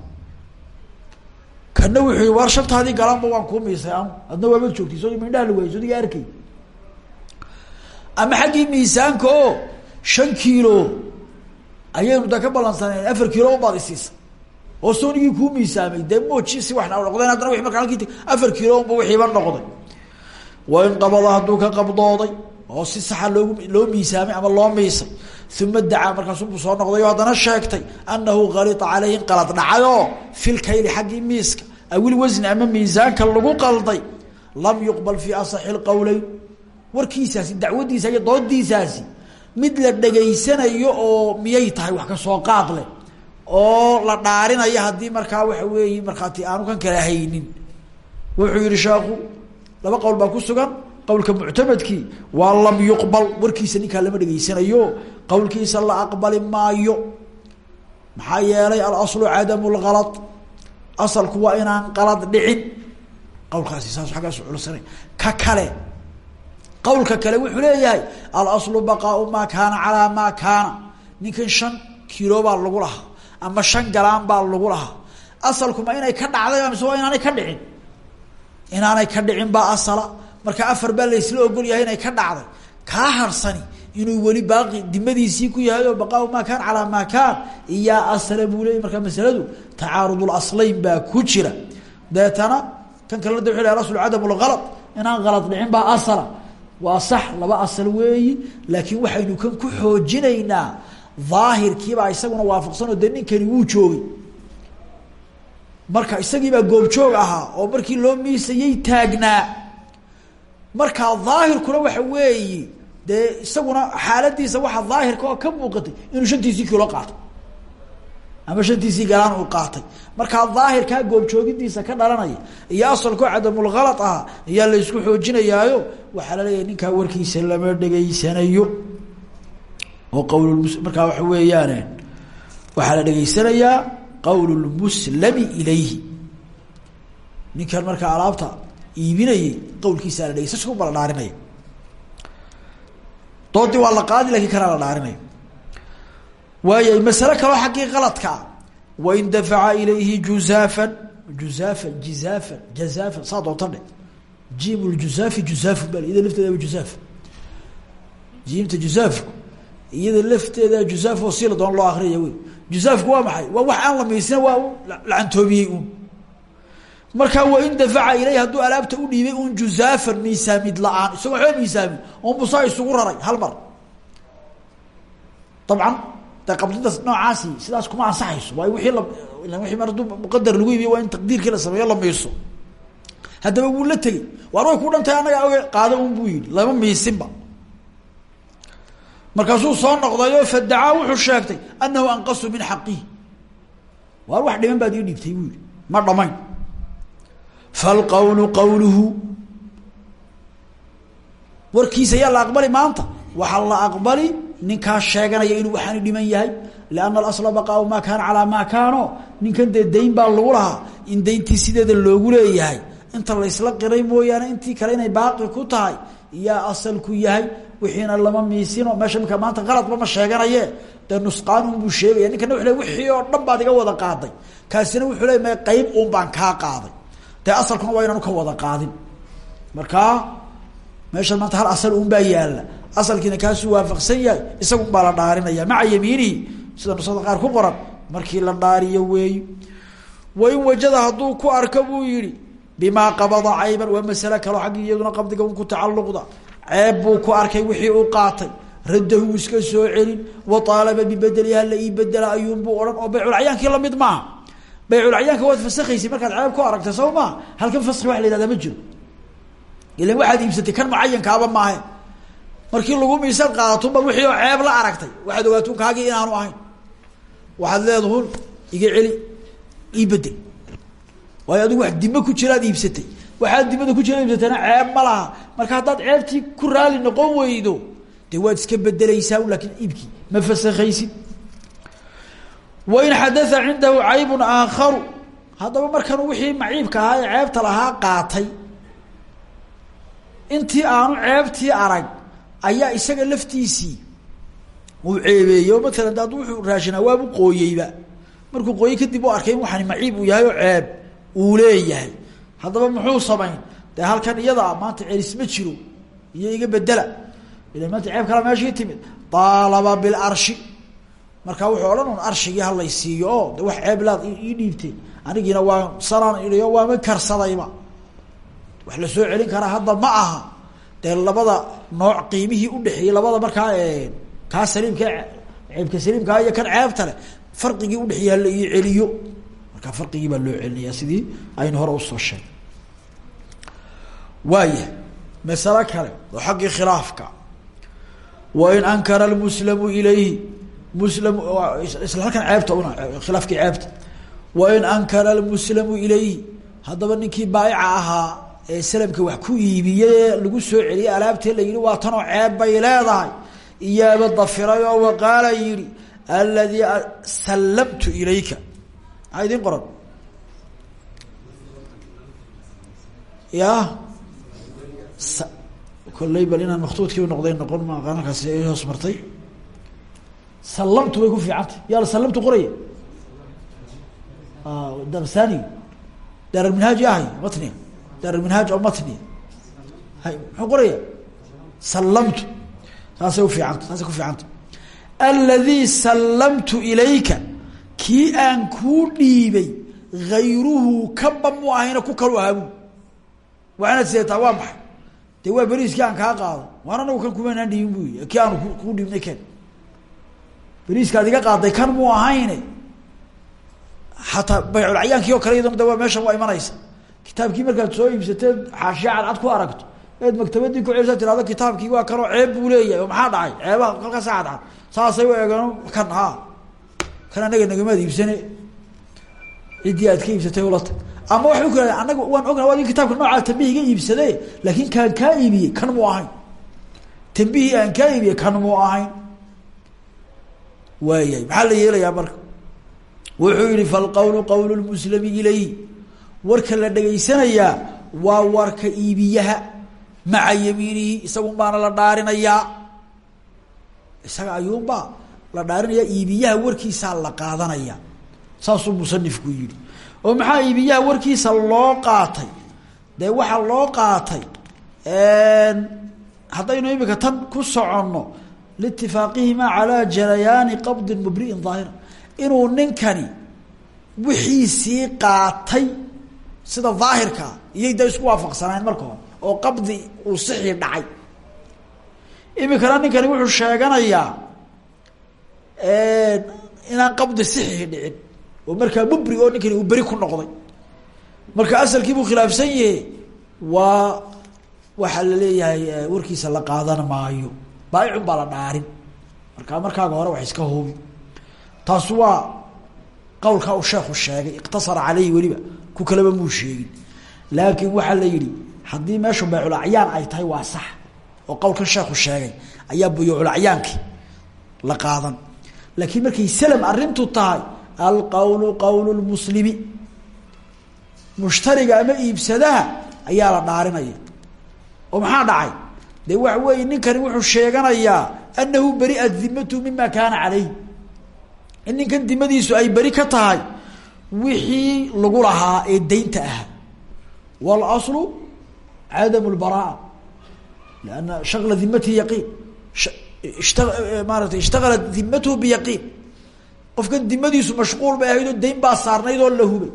A: kana wuxuu war shantaadii galaanba waan kuu miisay an adna waabad joogtay soo mindhaha la waayay sodiga arkay. Ama xaggii miisaanka oo shan kiilo ayaynu da ka ballansaneen afar kiilo unbaad isiisay oo soonigii kuu miisaamay dee mooji si waxna noqdeen haddana wi marka halkii afar kiilo unba wixiiba noqday. Waa in qabada hadduu ka qabdooday oo si saxa loogu loo miisaamay ama loo miisay uma dacaa markaasubuu soo noqday oo haddana sheegtay anahu kalita caleyhi in qalad dhacayoo fil kayli xaggii miiska awil wasni ama miisaanka lagu qalday lam yuqbal fii asaxi lqowleyn warkiisaasi dacwadiisa iyo doodiisaasi mid la dhegaysanayo oo miyay tahay wax ka soo qaad leh oo la dhaarinayo haddii markaa waxa weeye markhaati aanu kan kala haynin wuxuu yihi sheekhu laba qowl baa ku sugan qowlka muctamadkii waa lam yuqbal warkiisa ninkaa lama dhegaysanayo qowlkiisa la aqbali maayo. Maxaa yeelay alaslu cadamu lgalad asalku waa inaan qalad dhicin. Qowlkaasi saas aggaas culsanay ka kale qowlka kale wuxuu leeyahay alaslu baqaau maa kaana calaa maa kaana. Ninkan shan kiilo baa lagu lahaa ama shan galaan baa lagu lahaa. Asalkuma inay ka dhacday mise waa inaanay ka dhicin? Inaanay ka dhicin baa asala marka afar baa laysla ogol yahay inay ka dhacday. Kaa harsani inuu weli baaqi dimadiisii ku yahay oo baqaau maa kaan calaa maa kaan iyaa asala buu leeyay marka masaladu tacaarud aslayn baa ku jira. Deetana kan kalena da wuxu alaslu cadam lgalad inaan galad dhicin baa asala. Waa sax laba asal weeyi. Laakiin waxaynu kan ku xoojinaynaa. Daahirkiibaa isaguna waafaqsanoo dee ninkani wuu joogay. Marka isagiibaa goobjoog ahaa oo markii loo miisayay taagnaa markaa daahirkuna waxa weeyi dee isaguna xaaladiisa waxaa daahirka ka muuqatay inuu shantiisii kilo qaatay. Ama shantiisii galaan uu qaatay. Markaa daahirkaa goobjoogidiisa ka dhalanaya iyo asalkoo cadamulgalad ah ayaa la isku xoojinayaayo waxaa la leeyahay ninkaa warkiisa lama dhegaysanayo. Oo qawl markaa waxa weeyaan waxaa la dhegaysanayaa qawl lmuslami ilayhi. Ninkan markaa alaabta iibinayay qawlkiisaa la dhegeysa sku bala dhaarinaya doodii waa la qaadi laakiin kanaa la dhaarinaya waaya masale kaloo xaggii qaladkaa wain dafaca ilayhi juzaafan juzaafan jizaafan jazaafan saa doonta dhe jiim ljuzaafi juzaafun bal iyada lafteedaba juzaaf. Jiimta juzaafku iyada lafteeda juzaaf oo si la doona loo akriyaya wey juzaafku waa maxay? Waa wax la miisina waa lacantoobiyey un markaa wain dafaca ilayhi hadduu alaabta u dhiibay un juzaafan miisaamid la'aan. Isagoo waxba miisaamin on isugu raray hal mar. Dabcan de qabdida noocaasi sidaas kuma ansaxayso. Waayo wiii la wii mar hadduu muqadar lagu iibiyo waa in taqdiirkii la sameeyo la miiso. Haddaba wuu la tegey. Waar way ku dhantahay annagaa oge qaado un buu yihi lama miisinba. Markaasuu soo noqdayoo fadacaa wuxuu sheegtay anahu anqasu min xaqihi. Waar wax dhiman baad ii dhiibtay buu ma dhamayn falqawlu qawluhu. Warkiisa yaa la aqbali maanta? Waxaa la aqbali ninkaa sheeganaya inuu waxaani dhiman yahay. Lianna alasla baqaau maa kaana calaa maa kaano. Ninkan dee dayn baa lagu lahaa. In dayntii sideeda loogu leeyahay. Inta laysla qiray mooyaane intii kale inay baaqi ku tahay yaa asalku yahay. Wixiina lama miisino. Meesha imika maanta qaladba ma sheeganaye. Dee nusqaanunbuu sheegaya. Ninkana w wixii oo dhan baad iga wada qaaday. Kaasina wuxuu le ma qeyb un baan kaa qaaday dee asalkuna waa inaanu ka wada qaadin. Markaa meesha maanta hal asal un baa yaalla. Asalkiina kaasuu waafaqsan yahay isagun baa la dhaarinaya. Maca yamiinihi sida nusada qaar ku qoran markii la dhaariyo weeyi wain wajada hadduu ku arka buu yihi bimaa qabada cayban waa masale kaloo xaggii iyaduna qabdiga un ku tacaluqda ceeb buu ku arkay wixii uu qaatay. Raddahu iska soo celin wa aalaba bibedeliha la ii bedela ayuunbuu odhan oo bayculcayaankii la mid maaha bayculcayaanka waad fasakhaysay markaad ceeb ku aragtay soo halkan faski waa la ma jiro. Ilan waxaad iibsatay kan mucayankaaba maahe markii lagu miisad qaadatunba wixii oo ceeb la aragtay. Waxaad ogaatun kaagii inaanu ahayn. Waxaad leedahun iga celi ii bedel. Waayo adigu wax dimo ku jiraad iibsatay. Waxaad dimada ku jira iibsatayna ceeb ma laha. Marka haddaad ceebtii ku raali noqon weydo dee iska bedeleysaa laakiin iibkii. Ma fasakhaysid wain xadaa cindahu caybun aakharu haddaba markan wixii maciibka ahaa ee ceebta lahaa qaatay intii aanu ceebtii arag ayaa isaga laftiisii uu ceebeeyey oo maalan de wuxuu raashinaa waabu qooyeyba markuu qooyey kadib u arkay in waxani maciib uu yahay oo ceeb uu leeyahay haddaba muxuu samayn dee halkan iyada maanta celis ma jiro iyo iga bedela ila maanta ceeb kala timid aalaba bilarshi markaa wuxuu odhan un arshigii halaysiiyo oo de wax ceeb laad ii dhiibteen anigiina waa sanaan idiyo waama karsadayba wax la soo celin karaa hadda ma aha. Dee labada nooc qiimihii udhexeeyey labada markaa kaa saliimka ceebka saliimkaa iyo kan ceebta leh farqigii udhexeeya hala ii celiyo. Markaa farqigii baa loo celinaya sidii aynu hore u soo sheegay waaya masalo kale oo xaggii khilaafka wain ankara lmuslamu ilayhi isla halkan ceebta una khilaafkii ceebta. Wain ankara lmuslamu ilayhi haddaba ninkii baayica ahaa ee salamka wax ku iibiyey lagu soo celiyey alaabtee la yihi waa tanoo ceeb bay leedahay. Iyaaba dafiray oo waqaala yihi aladii sallamtu ilayka. Maxaa idin qoran? Ya? Kolley bal inaan maktuudkii noqday noqon ma aqaanakaasi ay hoos martay sallamtu way ku fiicantay. Yaa sallamtu qoraya. Dabsani daaralminhaaj ahay matniga daaralminhaaj oo matniga hay muxuu qoraya. Sallamtu. Saasay ufiicanta saasay ku fiicanta aladii sallamtu ilayka. Kii aan kuu dhiibay hayruhu kaba mu ahayna ku kalu ahaabu. Waa inaad sideetaa waa maxay? Dee waa beriiskii aan kaa qaado waan anagu kan kumanaan dhiibin bu kii aanu kuu dhiibnay ken beriiskaad iga qaaday kan muu ahayne? Hataa bayculcayaankii oo kale iyadana de waa meeshan waa imanaysa. Kitaabkii markaad soo iibsateed xaashiya cadcad ku aragto. Eed maktabadii ku celisa tirahdo kitaabkii waa kanoo ceeb buu leeyahay oo maxaa dhacay? Ceebaha halkaasa cadcad saasay u kan ha kan anaga nagamaad iibsane. Ciddii aad ka iibsatay ula tag. Ama waxay ku yihahda anaga waan ogna waa kitaabka noocaa tambih iga iibsade laakiin kaan kaa iibiyey kan muu ahayn? Tambihii aan kaa iibiyey kan muu ahayn waayahay maxaa la yeelayaa marka? Wuxuu yihi falqowlu qowl lmuslami ilayhi warka la dhegaysanayaa waa warka iibiyaha. Maca yamiinihi isagun baana la dhaarinayaa isaga ayuunbaa la dhaarinaya iibiyaha warkiisaa la qaadanaya. Saasuu musanifku yihi oo maxaa iibiyaha warkiisa loo qaatay? Dee waxaa loo qaatay? Haddaynu imika tan ku soconno liitifaaqihima calaa jarayaani qabdin mubri'in daahira inuu ninkani wixiisii qaatay sida daahirkaa iyay da isku waafaqsanayn marka hore oo qabdi uu sixii dhacay imikana ninkani wuxuu sheeganayaa inaan qabdi sixii dhicin oo markaa mubrig oo ninkani uu beri ku noqday marka asalkii buu khilaafsan yahe waa waxaa la leeyahay warkiisa la qaadan maayo baaicun baa la dhaarin. Markaa markaaga hore wax iska hubi taas waa qawlkaa uu sheekhu sheegay iqtasara caleyhi weliba ku kaleba muu sheegin. Laakiin waxaa la yihi haddii meeshu bayculacyaan ay tahay waa sax. Oo qowlkan sheekhu sheegay. Ayaa buyuuculacyaankii la qaadan. Laakiin markay slm arrintu tahay alqowlu qowlu lmuslimi mushtariga ama iibsadaha ayaa la dhaarinaya. Oo maxaa dhacay de waxa weeye ninkani wuxuu sheeganayaa anahu beriat dimatu mima kaana calayh in ninkan dimadiisu ay beri ka tahay wixii lagu lahaa ee daynta ahaa wاlaslu cadam اlbaraa lanna shakla dimatihi yaqiin. Maarata ishtagala dimatuhu biyaqiin. Qofkan dimadiisu mashquul bay ahayd oo dayn baa saarnayd oo la hubay.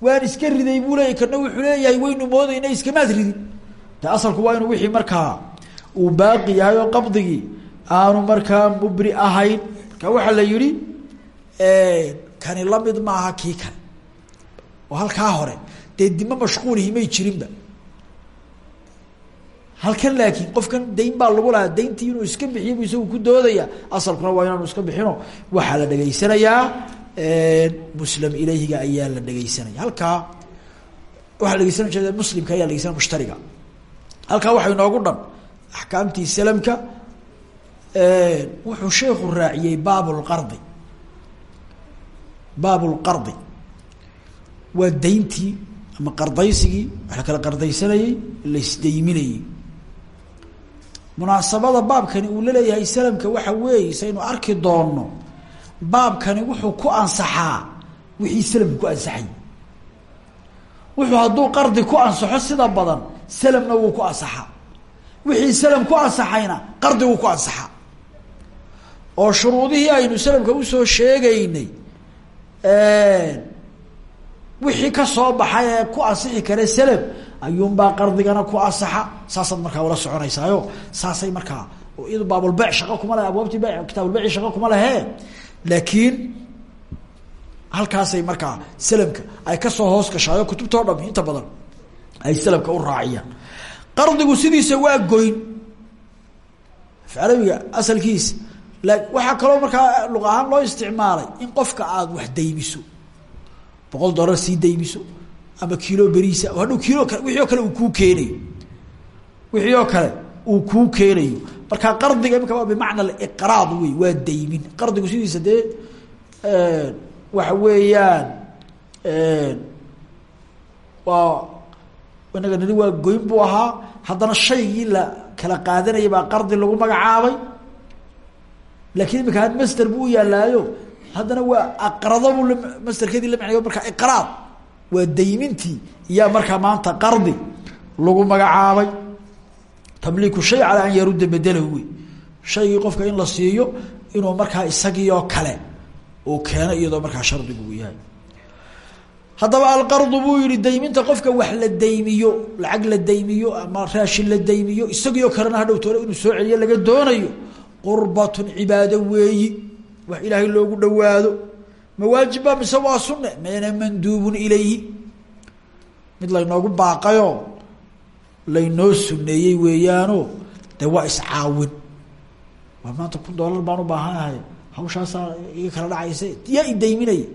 A: Waan iska riday buu leeyay kana wuxuu leeyahay waynu moodayna iskamaad ridin. De asalku waa inuu wixii markaa uu baaqi yahay oo qabdigii aanu markaa mubri ahayn. Marka waxaa la yihi kani la mid maaha kii kale. Oo halkaa hore. Dee dimo mashquulihi may jirinba. Halkan laakiin qofkan dayn baa lagu lahaa. Dayntii inuu iska bixiyo bu isagu ku doodaya. Asalkuna waa inaanu iska bixino. Waxaa la dhegaysanayaa muslim ilayhiga ayaa la dhegeysanaya halkaa waxaa la dhegeysan jeeda muslimka ayaa la dhegeysanaya mushtariga. Halkaa waxaa inoogu dhan axkaamtii salamka wuxuu sheekhu raaciyey baab lqardi baab lqardi waa dayntii ama qardaysigii wax la kala qardaysanayey la isdayminayey munaasabada baabkani uu la leeyahay salamka waxa weeye saynu arki doonno baabkani wuxuu ku ansaxaa wixii salamka ku ansaxay. Wuxuu hadduu qardi ku ansaxo sida badan salamna wuu ku ansaxaa wixii salam ku ansaxayna qardi wuu ku ansaxaa oo shuruudihii aynu salamka u soo sheegaynay wixii ka soo baxay ee ku ansixi kara salam ayuunbaa qardigana ku ansaxa. Saasaad markaa ula soconaysaayo saasay markaa iyado baabulbec shaqo kuma lehe abwaabtii be kitaabulbeci shaqo kuma lehe laakiin halkaasay markaa salamka ay ka soo hoos gashaayo kutubtao dham inta badan ay salamka u raaciyaan qardigu sidiisa waa goyn. Arabiga asalkiisa waxaa kaloo markaa luq ahaan loo isticmaalay in qofka aada wax daymiso. Boqol dollar sii daymiso ama kiilo beriisa hadhow kiilo kale wixii oo kale uu kuu keenayo. Wixii oo kale uu kuu keenayo. Marka qardiga imika waa bimacna aliqraad wey waa daymin. Qardigu sidiisa dee waxa weeyaan waa inaga nini waa goyn buu ahaa. Haddana shaygii la kala qaadanayay baa qardi lagu magacaabay. Laakiin imika had master buu yaalaayo. Haddana waa aqrado buu masterkeedii la macnayo marka iqraad waa daymintii iyaa markaa maanta qardi lagu magacaabay. Tamliiku shay calaa an yarudda bedelahu wey shaygii qofka in la siiyo inuu markaa isagiioo kale uu keeno iyadoo markaa shardigu yahay haddaba alqardu buu yihi dayminta qofka wax la daymiyo lacag la daymiyo ama raashin la daymiyo isagiioo kalena hadhow toole inuu soo celiyo laga doonayo qurbatun cibaado weeyi wax ilaahay loogu dhawaado mawaajibba mise waa sunne? Mena manduubun ilayhi. Mid laynoogu baaqayo laynoo suneeyey weeyaano dee waa iscaawin waa maanta kun dollar baan u baahanahay. Hawshaasaa iga kala dhacaysa yaa idayminaya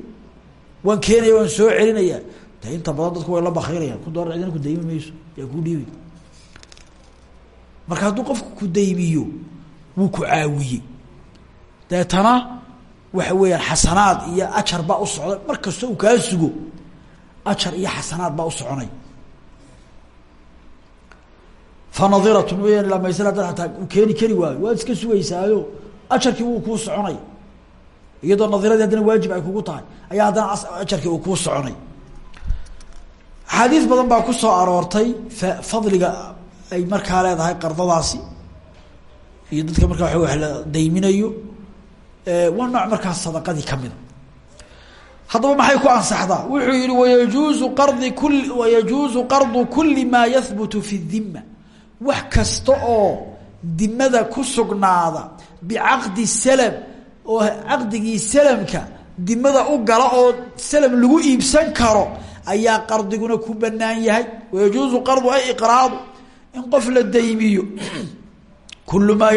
A: waan keenaya waan soo celinaya. De inta badan dadku way la bakaynayaan kun dollar cidina ku daymi mayso. Yaa kuu dhiibay marka hadduu qofku ku daymiyo wuu ku caawiyey. Deetana waxa weeyaan xasanaad iyo ajar baa u socda mar kasta uu kaa sugo ajar iyo xasanaad baa u soconay. Fanadiratun weyaan ilaa maysar haddaad ataa uu keeni kari waayo. Waad iska sugaysaayo ajarkii wuu kuu soconay iyadoo nadiradii haddana waajib ay kugu tahay ayaa haddana ajarkii uu kuu soconay. Axaadiis badan baa ku soo aroortay fadliga ay markaa leedahay qardadaasi iyo dadka markaa waa wax la dayminayo waa nooc markaa sadaqadii kamida haddaba maxay ku ansaxdaa? Wuxuu yihi wayajuuzu qardi kuli wayajuuzu qardu kuli maa yahbutu fi dima wax kasta oo dimada ku sugnaada bicaqdi salam oo caqdigii salamka dimada u gala oo salam lagu iibsan karo ayaa qardiguna ku banaan yahay. Wayajuuzu qardu ay iqraadu in qof la daymiyo kulu maa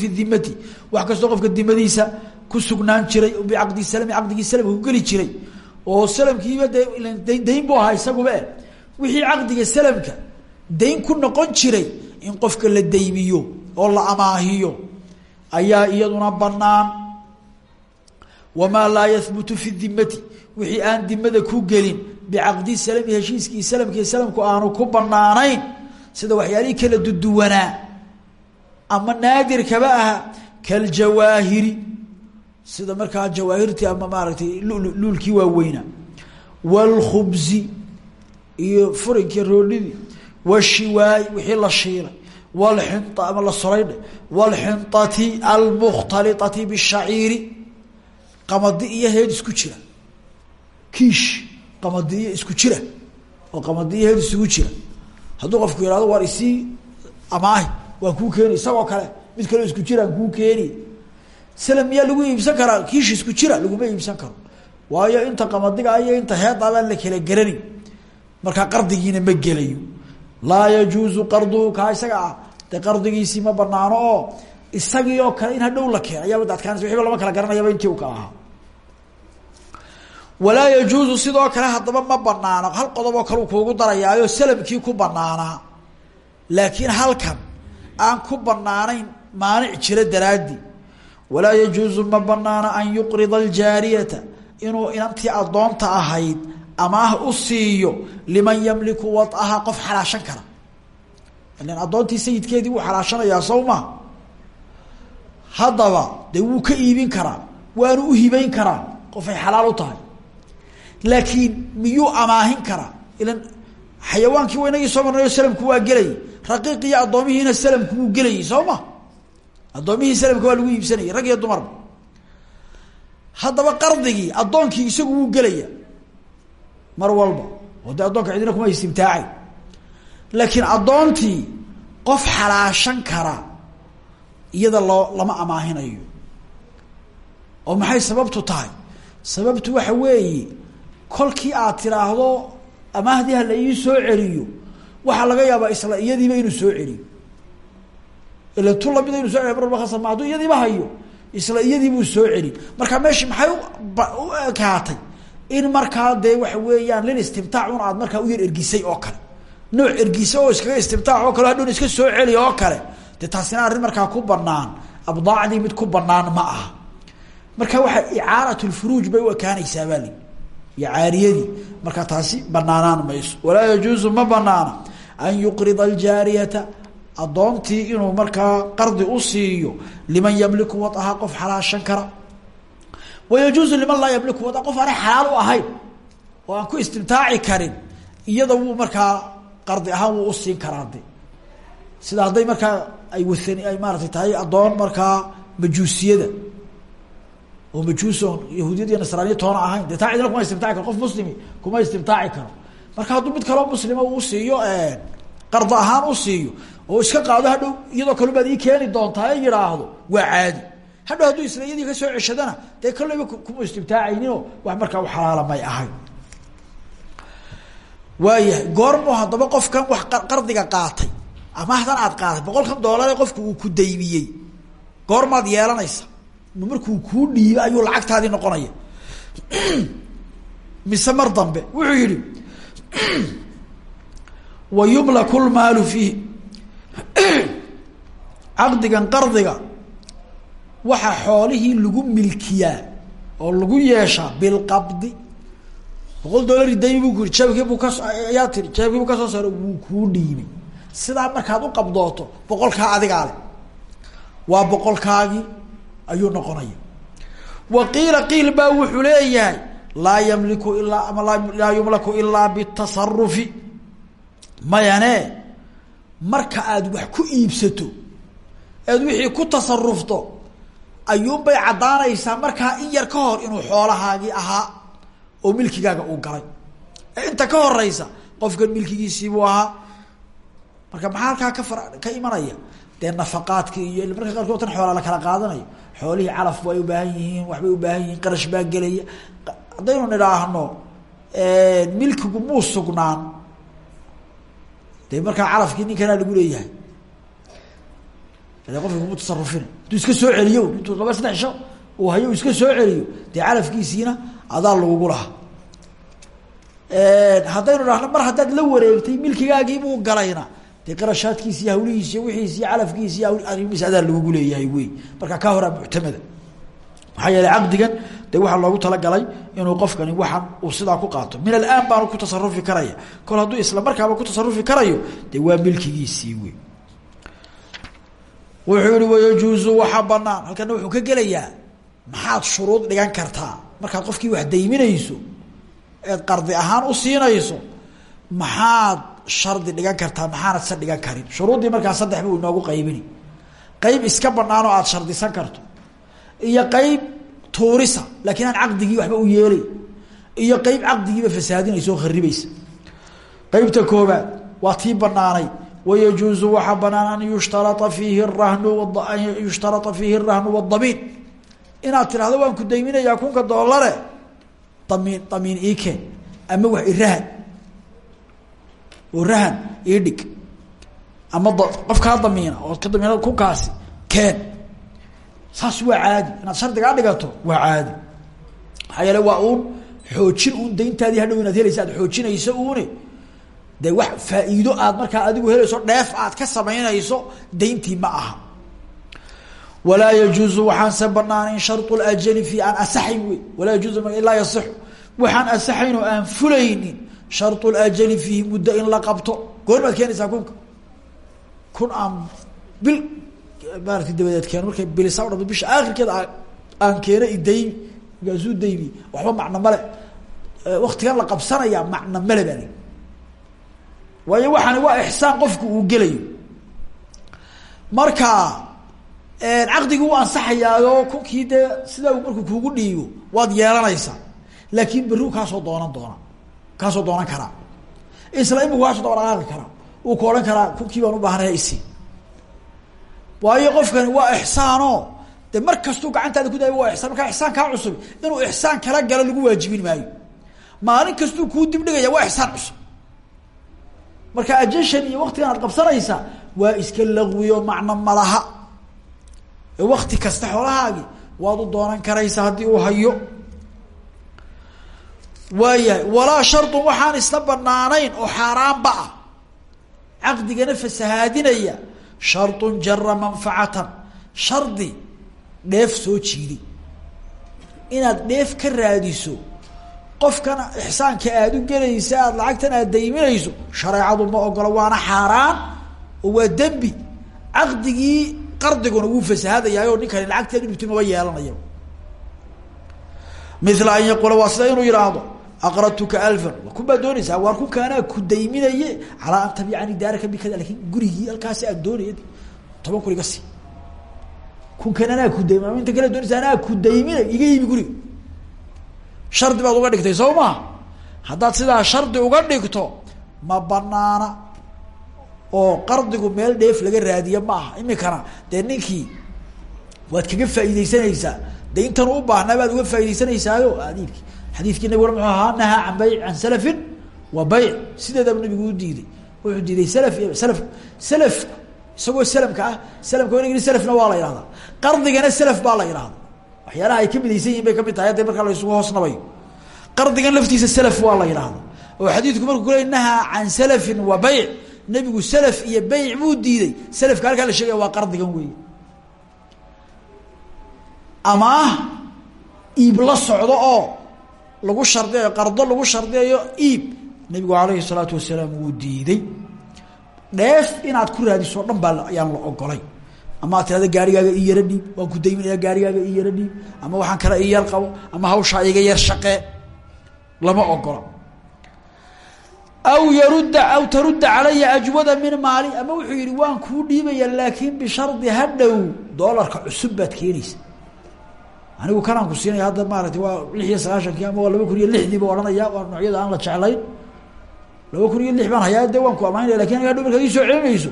A: fi dimati wax kastoo dimadiisa ku sugnaan jiray bicaqdi salami caqdigii salamka ku geli jiray oo salamkiiba dee dayn buu ahaa isaguba. Wixii caqdiga salamka dayn ku noqon jiray in qofka la daymiyo oo la amaahiyo ayaa iyaduna banaan wamaa laa yahbutu fi dimati wixii aan dimada ku gelin bicaqdi salami heshiiskii salamkii salamku aanu ku banaanayn sida waxyaalihii kala duduwanaa ama naadirkaba aha kaljawaahiri sida markaa jawaahirtii ama maaragtay luulkii waaweynaa wاlkhubzi iyo furinkii roodhidii wshiwaay wixii la shiilay wlxin ama la solaydha wاlxinطati almukhtaliطati bالshaciiri qamadi iyo heed isku jira. Kiish qamadi iyo isku jira oo qamadi iyo heed isugu jira. Hadduu qofku yihahdo waar isii amaahi waan kuu keeni isagoo kale mid kaleo isku jiraan kuu keeni. Slam miyaa lagu iibsan karaa? Kiish isku jira laguma iibsan karo. Waayo inta qamadiga iyo inta heedabaan la kala gerani markaa qardigiina ma gelayo. Laa yajuuzu qarduhu kaa isaga ah dee qardigiisii ma banaano isagii oo kale in hadhow la keena ayaaba adkaanaysa wixiba lama kala garanayaba intii u kala ahaa walaa yajuuzu sidoo kale haddaba ma banaano hal qodob oo kale u kuugu darayaayo salamkii ku banaanaa laakiin halkan aan ku banaanayn maanic jira daraaddi. Walaa yajuuzu ma banaano an yuqrida aljaariyata inuu inantii addoonta ahayd amaah u liman yamliku wadaha qof xalaashan kara. Ilan addoontii sayidkeedii wuu xalaashanayaa sow ma. Haddaba dee wuu ka iibin karaa waanu u hibayn karaa qofay xalaal u tahay laakiin miyuu amaahin karaa? Ilan xayawaankii wa inagii soo marnayo salamku waa gelayay raqiiq iyo addoomihiina salamku wuu gelayay soo ma? Addoomihii salamka waa lagu iibsanayay rag iyo dumarba haddaba qardigii addoonkii isagu wuu gelaya. Mar walba. Oo dee addoonka cidina kuma istimtaacay. Laakiin addoontii qof xalaashan kara iyada loo lama amaahinayo. Oo maxay sababtu tahay? Sababtu waxa weeye kolkii aad tiraahdo amaahdii ha la ii soo celiyo waxaa laga yaabaa isla iyadiiba inuu soo celiyo. Ila tu lamida inu soo khasab ma hadduu iyadiiba hayo isla iyadiibuu soo celi marka meeshii maxay u ekaatay in markaa dee waxa weeyaan lil istimtaac un aad markaa u yar ergisay oo kale. Nooc ergisa oo iskaga istimtaac oo kale hadhown iska soo celi oo kale. Dee taasina arrin markaa ku banaan abdaacdii mid ku banaan ma aha. Marka waxaa icaarat lfuruuj bay u ekaanaysaa iyo caariyadii. Marka taasi banaanaan mayso. Walaa yajuuzu ma banaana an yuqrida aljaariyata addoontii inuu markaa qardi u siiyo liman yamliku wadaha qof xalaashan kara. Wayajuuzu liman laa yamliku wada qof aanay xalaal u ahayn ku istimtaaci karin iyada wuu markaa qardi ahaan wuu usiin karaa sida hadday markaa ay waani ay maaratay tahay addoon markaa oo majuuson yahuudiyad iyo nasraaniya toona ahayn. Dee taa cidina kuma istimtaaci karo qof muslimi kuma istimtaaci karo. Marka hadduu mid kaloo muslima uu siiyo qarda ahaan u siiyo oo iska qaado hadhow iyadoo kale baad ii keeni doontaa e yidhaahdo waa caadi. Hadhow hadduu isla iyadii ka soo ceshadana dee kaleyba kuma istimtaacayninoo wax markaa xalaala may ahayn. Waayahay goormuu haddaba qofkan wax qardiga qaatay. Ama hadan aad qaatay boqolkan doolar ee qofku uu ku daymiyey goormaad yeelanaysa markuu kuu dhiibo ayuu lacagtaadii noqonaya. Mise mar dambe wuxuu yihi wa yumlaku lmaalu fiihi. Caqdigan qardiga waxaa xoolihii lagu milkiyaa oo lagu yeeshaa bilqabdi. Boqol doolari daymi buu ku yiri jeebkii buu kas ayaa tiri jeebkii buu ka soo saaray wuu kuu dhiibay. Sidaa markaad u qabdooto boqolkaa adigaa le waa boqolkaagii ayuu noqonaya. Wa qiila qiil baa wuxuu leeyahay laa yamliku ilaa laa yumlaku ilaa bitasarufi mayane marka aad wax ku iibsato eed wixii ku tasarufto ayuunbay caddaanaysaa markaa in yar ka hor inuu xoolahaagii ahaa oo milkigaaga uu galay. Inta ka horeysa qofkan milkigiisiibuu ahaa marka maxaa halkaa ka far ka imanaya? Dee nafaqaadki iyo marka qaarkood tan xoolaa la kala qaadanayo. Xoolihii calaf way ubaahan yihiin waxbay ubaahan yihiin qarash baa gelaya. Haddaynu nidhaahno milkigu muu sugnaan? Dee markaa calafkii ninkanaa lagu leeyahay. Qofka kuma tasarufina hadduu iska soo celiyo intuu laba saddex sho uu hayo iska soo celiyo dee calafkiisiina adaa lagugu lahaa. Haddaynu dhahno mar haddaad la wareegtay milkigaagiibuu galayna dee qarashaadkiisi iyo hawlihiisi iyo wixiisi iyo lagugu leeyahay wey. Marka kaa horaa muctamada. Maxaa yeelay caqdigan dee waxaa loogu talagalay inuu qofkani waxan uu sidaa ku qaato. Min alaan baanu ku tasarufi karaya. Kol hadduu isla markaaba ku tasarufi karayo dee waa milkigiisii wey. Wuxuu yihi wayajuuzu waxaa banaan halkana wuxuu ka gelayaa maxaad shuruud dhigan kartaa. Markaad qofkii wax dayminayso eed qardi ahaan u siinayso maxaad shardi dhigan kartaa maxaanad se dhigan karin? Shuruuddii markaa saddex buu inoogu qaybini. Qeyb iska banaan oo aad shardisan karto. Iyo qeyb tuurisa laakiin aan caqdigii waxba u yeelay iyo qeyb caqdigiiba fasaadinaysa oo kharibaysa qeybta koobaad waa tii banaanay wayajuuzu waxaa banaan an yushtaraa fiihi rahnu an yushtaraa fiihi rahnu wadamiin inaad tidhahdo waan ku dayminayaa kunka doolare damiin damiin ii keen. Ama wax irahan oo rahan ii dhig ama qof kaa damiina oo ka damiina kunkaasi keen. Saas waa caadi. Inaad shardigaa dhigato waa caadi. Maxaa yeele waa uun xoojin uun dayntaadii hadhow inaad helaysa aad xoojinayso uune dee wax faa-iido aad markaa adigu helayso dheef aad ka samaynayso dayntii ma aha. Walaa yajuuzu waxaanse banaanayn sharط اajali aan asaxayn wey walaa yajuuzu laa yasixu. Oo aan fulaynin sharط اajali fiihi muddo in la qabto goor baad keenaysaa kunka kun aan bil maarata dabadeed keeno markay bilisa o dham bisha akhirkeeda aan keeno idaymi markaasuu daymi waxba macno male waktigan la qabsanaya macno male baa li waayo waxaani waa ixsaan qofku uu gelayo marka caqdigii u ansaxayaayo kunkii dee sidaa markuu kuugu dhiibo waad yeelanaysaa laakiin berri kaasoo doonan doona kaasoo doonan karaa isla iminku kaasoo dabadhaqaaqi karaa uu ku odhan karaa kunkii baan u baahanaya isi. Waayo qofkani waa ixsaano de mar kastuu gacantaada ku daaya waa isaan markaa ixsaan kaa cusub inuu ixsaan kala galo lagu waajibin maayo. Maalin kastuu kuu dibdhigaya waa ixsaan cusub. Marka ajashan iyo waktigan aad qabsanaysa waa iska laqwiyo macno malaha wakti kasta xoolahaagi waad u doonan karaysa haddii uu hayo waayahay walaa shardun waxaan isla banaanayn oo xaaraanba ah. Caqdigana fasahaadinaya shardun jara manfacatan shardi dheef soo jiiday inaad dheef ka raadiso qofkana ixsaanka aada u gelaysa aada lacagtan aada dayminayso shareecadu ma ogola waana xaaraan oo waa dembi. Caqdigii qardiguna wuu fasahadayaayoo ninkani lacagteeda dhibti maba yeelanaya mila an yaquula waa sida inuu yihaahdo aqradtuka alfan kun baad doonaysaa waar kunka anaa ku dayminaye calaa an tabicani daaraka bikada laakiin gurigii halkaasi aad doonaya toban kun iga sii kunkan anaa ku daymi inta kale doonaysa anaa ku dayminay iga iibi guriga shardi baad uga dhigtay soo maha haddaad sidaa shardi uga dhigto ma banaana oo qardigu meel dheef laga raadiya ma aha imikana dee ninkii waad kaga faaideysanaysaa de intan u baahnaa baad uga faaideysanaysaao adiibki xadiidkii nabiguna muxuu ahaa nahaa can bayc can salafin wa bayc sideedaba nabigu u diiday. Wuxuu diiday salaf iyo salaf salafku isagoo salamka ah salamka wanagii salafna waa la yihahdaa qardigana salaf baa la yihahda waxyaalaha ay ka midaysan yihiin bay ka mid tahay hadda markaa la isugu hoosnabayo qardigan laftiisa salaf waa la yidhahda oo xadiidku markuu ku le nahaa can salafin wa bayc nebigu salaf iyo beyc buu diiday. Salafka halkaa la sheegaya waa qardigan weeye. La oo lagu shardiyayo qardo lagu shardiyayo iib. Nebigu alayhi salaatu wasalaam wuu diiday. Dheef inaad ku raadiso dhan baa ayaan la ogolay. Ama ad tirahda gaarigaaga i yaro dhiib waan ku dayminaya gaarigaaga i yaro dhiib. Ama waxaan kale i yar qabo ama hawshaa iga yar shaqee. Lama ogola aw yarudda aw tarudda calaya ajwada min maali ama wuxuu yihi waan kuu dhiibaya laakiin bishardi hadhow doolarka cusub baad keenaysa anigu kanaan ku siinaya hadda maaratay waa lix iyo sagaashankii ama waa laba kun iyo lixdii ba odhanaya waa noocyada aan la jeclayn. Laba kun iyo lix baan hayaa de waan ku amaanaya laakiin aniga hadhow markaad ii soo celinayso.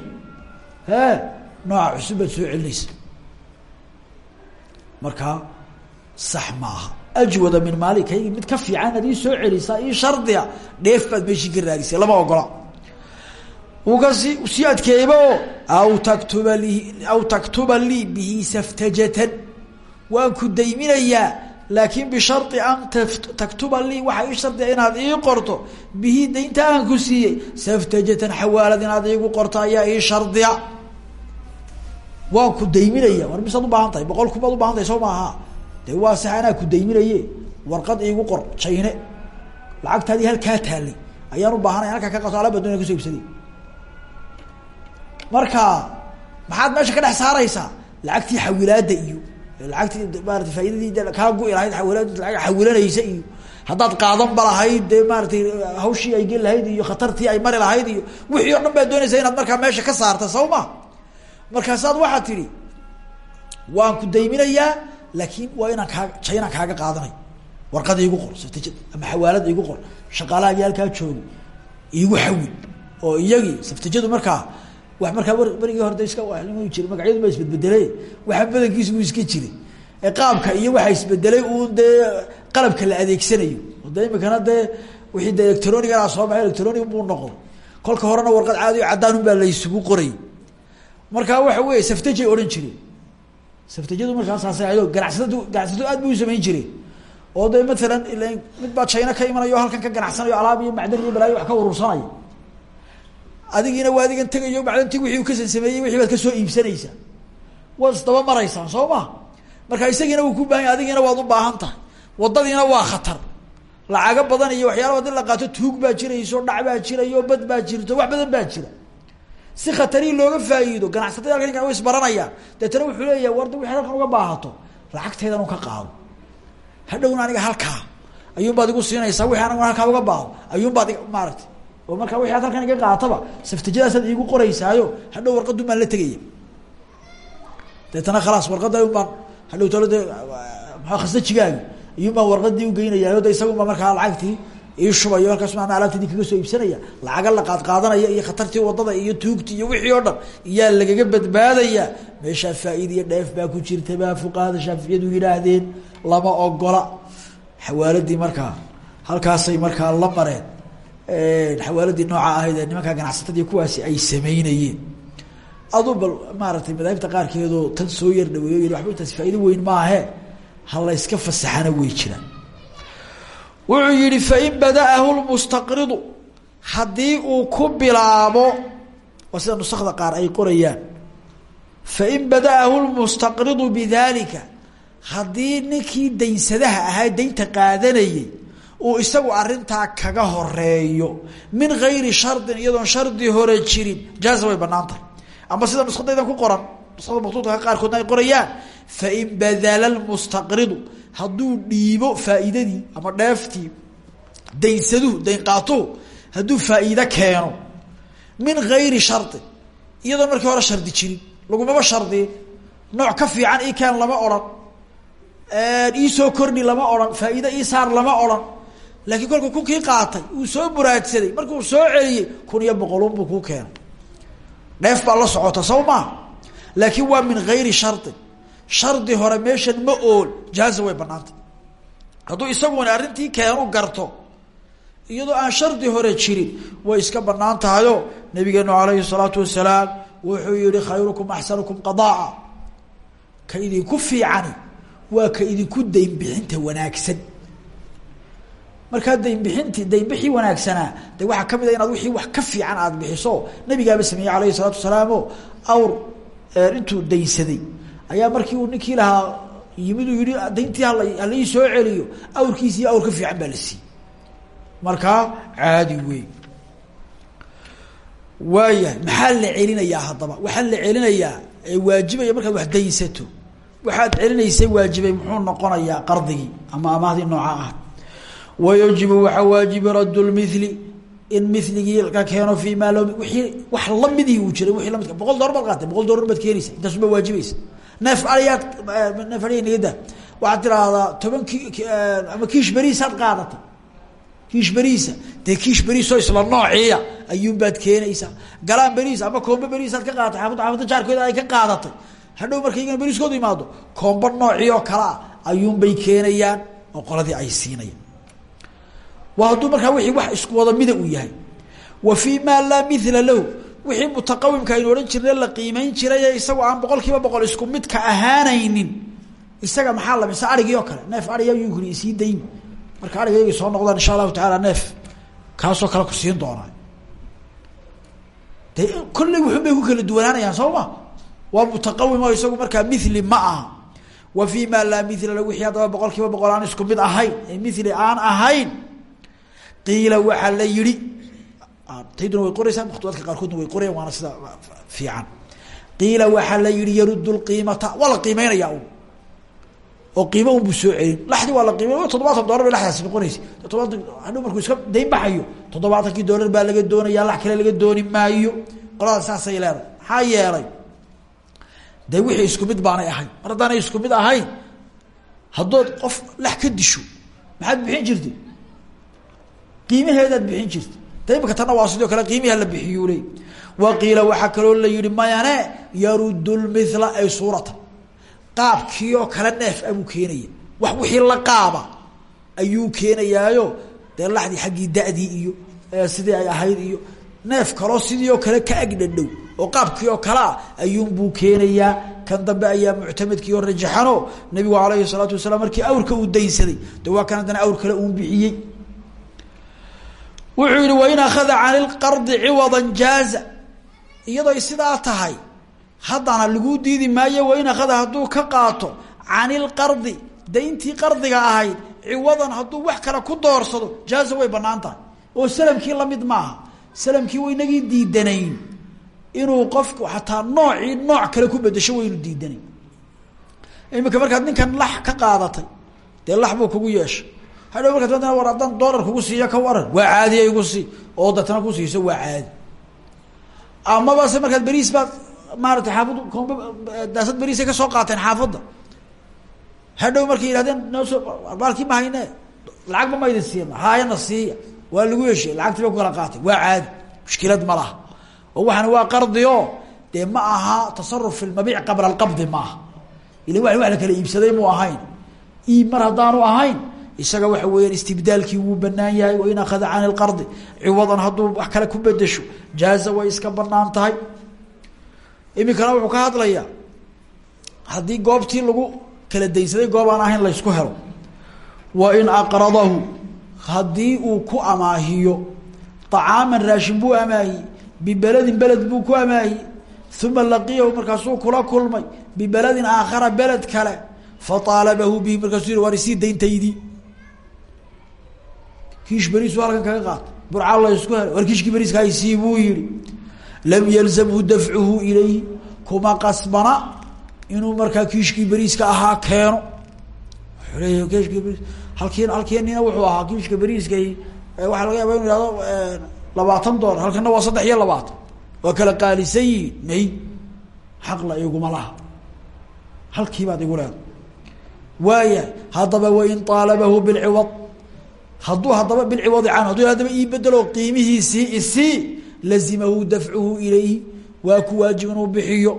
A: He nooca cusub baad soo celinaysa. Markaa sax maaha ajwada min maali kaygi mid ka fiican inaad ii soo celisaa ii shardiga dheef baad meeshii ka raadisay lama ogola uu si sii adkeeyba oo aw taktuba lii aw taktuba lii bihi saftajatan waan ku dayminayaa laakiin bishari an taktuba lii waxaa ii shardiga inaad ii qorto bihi daynta aan ku siiyey saftajatan xawaalad inaad iigu qorto ayaa ii shardiga waan ku dayminaya war misaad ubaahan tahay? Boqol kun baad ubaahan tahay soo maaha? Dee waa sax anaa ku dayminaye? Warqad iigu qor jayne lacagtaadii halkaa taallay ayaan u baahanay halkaa ka qato alaba doona kaso ibsaday marka maxaad meesha ka dhex saaraysaa? Lacagtii xawilaada iyo lacagtii maarata faaidadii kaa gu lahayd awilaad lacag xawilanaysa iyo haddaad qaadan ba lahayd dee maaratay hawshii ay geli lahayd iyo khatartii ay mari lahayd iyo wixii o dhan baad doonaysa inaad markaa meesha ka saarta saw ma? Markaasaad waxaad tidhi waan ku dayminayaa laakiin waa inaan kaa jaynaan kaaga qaadanay. Warqad iigu qor saftijad ama xawaalad iigu qor shaqaalahaagii halkaa joogi iigu xawil oo iyagii saftijadu markaa wax markaa berigii horde iska jir magacyadu baa isbedbedelay waxaa badankiisu uu iska jiray qaabka iyo waxaa isbedelay uun dee qalabka la adeegsanayo. De imikana dee wixii de electroniga soo baxay electronic buu noqday kolka horena warqad caadi o caddaanun baa laysugu qoray. Markaa waxa weeye saftajay odhan jireen. Saftajadu markaa saas ganacsatadu ganacsatadu aad bay u samayn oo de maalan ila mid baa china ka imanayo halkan ka ganacsanayo alaab iyo macdan iyo balaayo wax ka urursanaya adigiina waa adigan tegayo macdantii wixii u kasan sameeyey wixii baad ka soo iibsanaysaa. Waad isdaba maraysaan soo ma? Marka isagiina wuu ku baahan yahy adigiina waad u baahan tahay. Wadadiina waa khatar. Lacago badan iyo waxyaala haddii la qaato tuug baa jirayso dhac baa jirayo bad baa jirto wax badan baa jira. Si khatarii looga faa'iido ganacsatada halkan wa isbaranayaan deetana wuxuu leeyahay warda wixi halkan uga baahato lacagteedan un ka qaado. Hadhowna aniga halkaa. Ayuunbaad igu siinaysaa wixii anagu halkaa uga baahdo ayuunbaad maaragtay oo markaa wixi ad halkan iga qaataba saftajadaasaad iigu qoraysaayo hadhow warqadun baan la tegaya deetana khalaas warqadda un baan hadhow talo de maa khasajigaagi iyun baan warqadii ugeynayaayo de isagun baa markaa lacagtii ii shubayo halkaas maana alaabtadii kaga soo iibsanaya lacaga la qaad qaadanaya iyo khatartii waddada iyo tuugti iyo wixii oo dhan iyaa lagaga badbaadayaa meeshaa faa-ida iyo dheef baa ku jirta baa fuqahada shaaficiyadu yidhaahdeen lama ogola. Xawaaladii markaa halkaasay markaa la mareen xawaaladii nooca ahayd ee nimankaa ganacsatadii kuwaasi ay sameynayeen aduu bal maaragtay madaahibta qaarkeedoo tan soo yar dhaweeyo yii waxba intaasi faa'ido weyn maahe ha la yska fasaxana way jiraan. Wuxuu yihi fain bada'ahu lmustaqridu haddii uu ku bilaabo waa sida nusakda qaar ay qorayaan. Fain bada'ahu lmustaqridu bidalika haddii ninkii daynsadaha ahaa daynta qaadanayay uu isagu arintaa kaga horeeyo min gayri shardin iyadoon shardi hore jirin. Jaaza way bannaan tahay ama sida nuskadaydan ku qoran nuskada maktuudka qaarkoodna ay qorayaan fain badala lmustaqridu hadduu dhiibo faa'iidadii ama dheeftii daynsaduhu dayn qaatuhu hadduu faa'iide keeno. Min gayri shardin iyadoon markii hore shardi jirin lagumaba shardiye nooc ka fiican ii keen lama odhan iisoo kordhi lama odhan faa'iide ii saar lama odhan laakiin kolku kunkii qaatay uu soo muraadsaday markuu soo celiyey kun iyo boqolun buu ku keenay. Dheef baa la socota saw laakiin waa min gayri shardin shardi hore meeshan ma ool jaaza way banaantay hadduu isaguna arrintii keenu garto iyadoo aan shardi hore jirin way iska banaan tahayo nabigeenu alayhi salaatu wasalaam wuxuu yihi khayrukum axsanukum qadaa ka idinku fiicani waa ka idinku daynbixinta wanaagsan markaa daynbixinti daynbixii wanaagsanaa de waxaa ka mid a inaad wixii wax ka fiican aada bixiso. Nabigaaba sameeyey alayhi salaatu wasalaam o awr intuu daynsaday. Ayaa markii uu ninkii lahaa yimid uu yihi dayntii hala halai soo celiyo. Awrkiisi awr ka fiican baa la siiyey. Markaa caadi wey waayahay maxaa la celinayaa haddaba? Waxaa la celinayaa ee waajibaya markaad wax daynsato waxaad celinaysay waajibay muxuu noqonayaa qardigii ama amaahdii nooca ah wayajibu waxaa waajiba radu lmili in miligii ka keeno fi maa lo wiii wax lamidii uu jiray wii lamidka boqol dolar baad qaatay boqol dolar baad keenaysa intaasuma waajibaysa neef ariyaad neef nagada waxaad tiraahdaa toban ki ama kiish beriisaad qaadatay kiish beriisa dee kiish beriisoo isla noociya ayuunbaad keenaysaa galaan beriis ama koombo beriisaad ka qaadatay xaafadda xaafadda jaarkooda ay ka qaadatay hadhow marka iyagana beriiskoodu imaado koombo noocii oo kalea ayuunbay keenayaan oo qoladii ay siinayaan waa hadduu markaa wixii wax isku wada mida uu yahay. Wa fii maa laa mila lahu wixii mutaqawimka aynu odhan jirnay la qiimeyn jiraye isagoo aan boqol kiiba boqol isku midka ahaanaynin. Isaga maxaa la mise arigii oo kale. Neef ariga yuu kuli isii dayn. Marka arigaygii soo noqdaan insha allahu tacaala neef. Kaasoo kale ku siin doonaa. De kolley wuxun bay ku kala duwanaanayaan soo ma? Waa mutaqawim oo isagu markaa mili ma aha. Wa fii ma laa mila la wixii haddaba boqol kiiba boqol aan isku mid ahayn ahayn qiila waxaa la yihi tayduna way qoraysaa makhtuuaadka qaarkoodna way qorayan waana sida fiican. Qiila waxaa la yihi yaruddu lqiimata waa la qiimeynaya oo qiimo unbu soo laxdi waa la qiimey toddobaatan dolar bay ladaasi noqonaysa. Toddobaatan hadhow markuu iska dayn baxayo toddobaatankii dolar baa laga doonaya lax kale laga dooni maayo. Qolada saasay leedahay. Maxaa yeelay? Dee wixii isku mid baanay ahayn. Mar haddaanay isku mid ahayn haddood qof lax ka disho maxaad bixin jirtay qiimaheedaad bixin jirtay de imika tanna waa sidoo kale qiimiha la bixiyuu ley wa qiila waxaa kaloo la yihi mayane yaruddu lmila ay suurata. Qaabkii oo kale neef abuu keenaya. Wax wixii la qaaba ayuu keenayaayo. Dee laxdii xaggii dadii iyo sidii ay ahayd iyo. Neef kaloo sidii kale ka agdhadhow oo qaabkii oo kalea ayuunbuu keenayaa. Kan dambe ayaa muctamedkii oo rajaxano. Nabigu alayhi salaatu wasalaam markii awrka uu daynsaday de waa kan haddana awr uun bixiyey wuxuu yihi wain akhada cani lqardi ciwada jaaza. Iyadooy sidaa tahay haddana laguu diidi maayo wain akhada hadduu ka qaato cani lqardi dayntii qardiga ahayd ciwadan hadduu wax kale ku doorsado jaaza way bannaan tahay. Oo salamkii la mid maaha salamkii waynagii diidanayn inuu qofku xataa noocii nooc kale ku bedesho waynu diidanayn. Iminka markaad ninkan lax ka qaadatay dee lax buu kugu yeeshay hadhow markaad adana war haddaan kugu siiyo ka waran waa caadiya igu sii oo datana ku siiso waa caadi. Amaba se markaad beriis baad maarata xaafaddu komb daasad beriisay ka soo qaateen xaafadda. Hadhow markay yihahdeen noo soo baalkii ma hayne lacagba maydin siina haayana siiya. Waa lagu heshiye lacagtii ba kala qaatay waa caadi. Mushkilad ma oo waxaana waa qardi o dee ma aha tasaruf fi lmabiic qabla alqabdi ma aha. Ila wa la kala iibsaday muu ahayn. Iib mar haddaanu ahayn isaga waxa weeyaan istibdaalkii wuu banaan yahay wain akhada cani lqardi ciwadan hadduu wax kale ku bedesho jaaza way iska bannaan tahay. Iminkana wuxuu ka hadlayaa haddii goobtii lagu kala daynsaday goob aan ahayn laysku helo. Wa in aqradahu haddii uu ku amaahiyo طacaaman raashin buu amaahiyey bibeledin beled buu ku amaahiyey uma laqiyahu markaasuu kula kulmay bibeledin aakhara beled kale faaalabahu bihi markaasuu yihi war isii dayntaydii kiish beriisu halkan kaga qaata burca la isku helo. War kiishkii beriiska haysii buu yihi lam yalzamhu dafcuhu ilayhi kuma qasbana inuu markaa kiishkii beriiska ahaa keeno. Wuxuu leeya kiishkii beriis halkii halkiinina wuxuu ahaa kiishka beriiskay waxaa laga yaaba inu ihahdo labaatan halkana waa saddex iyo labaatan. Waa kala qaalisan yihiin may xaqla iguma laha. Halkiibaad igu leeda waaya haddaba wain aalabahu bilciwad hadduu haddaba bilciwadi canhu hadduu haddaba ii bedelo qiimihiisii isii lazimahu dafcuhu ilayhi waa ku waajib inuu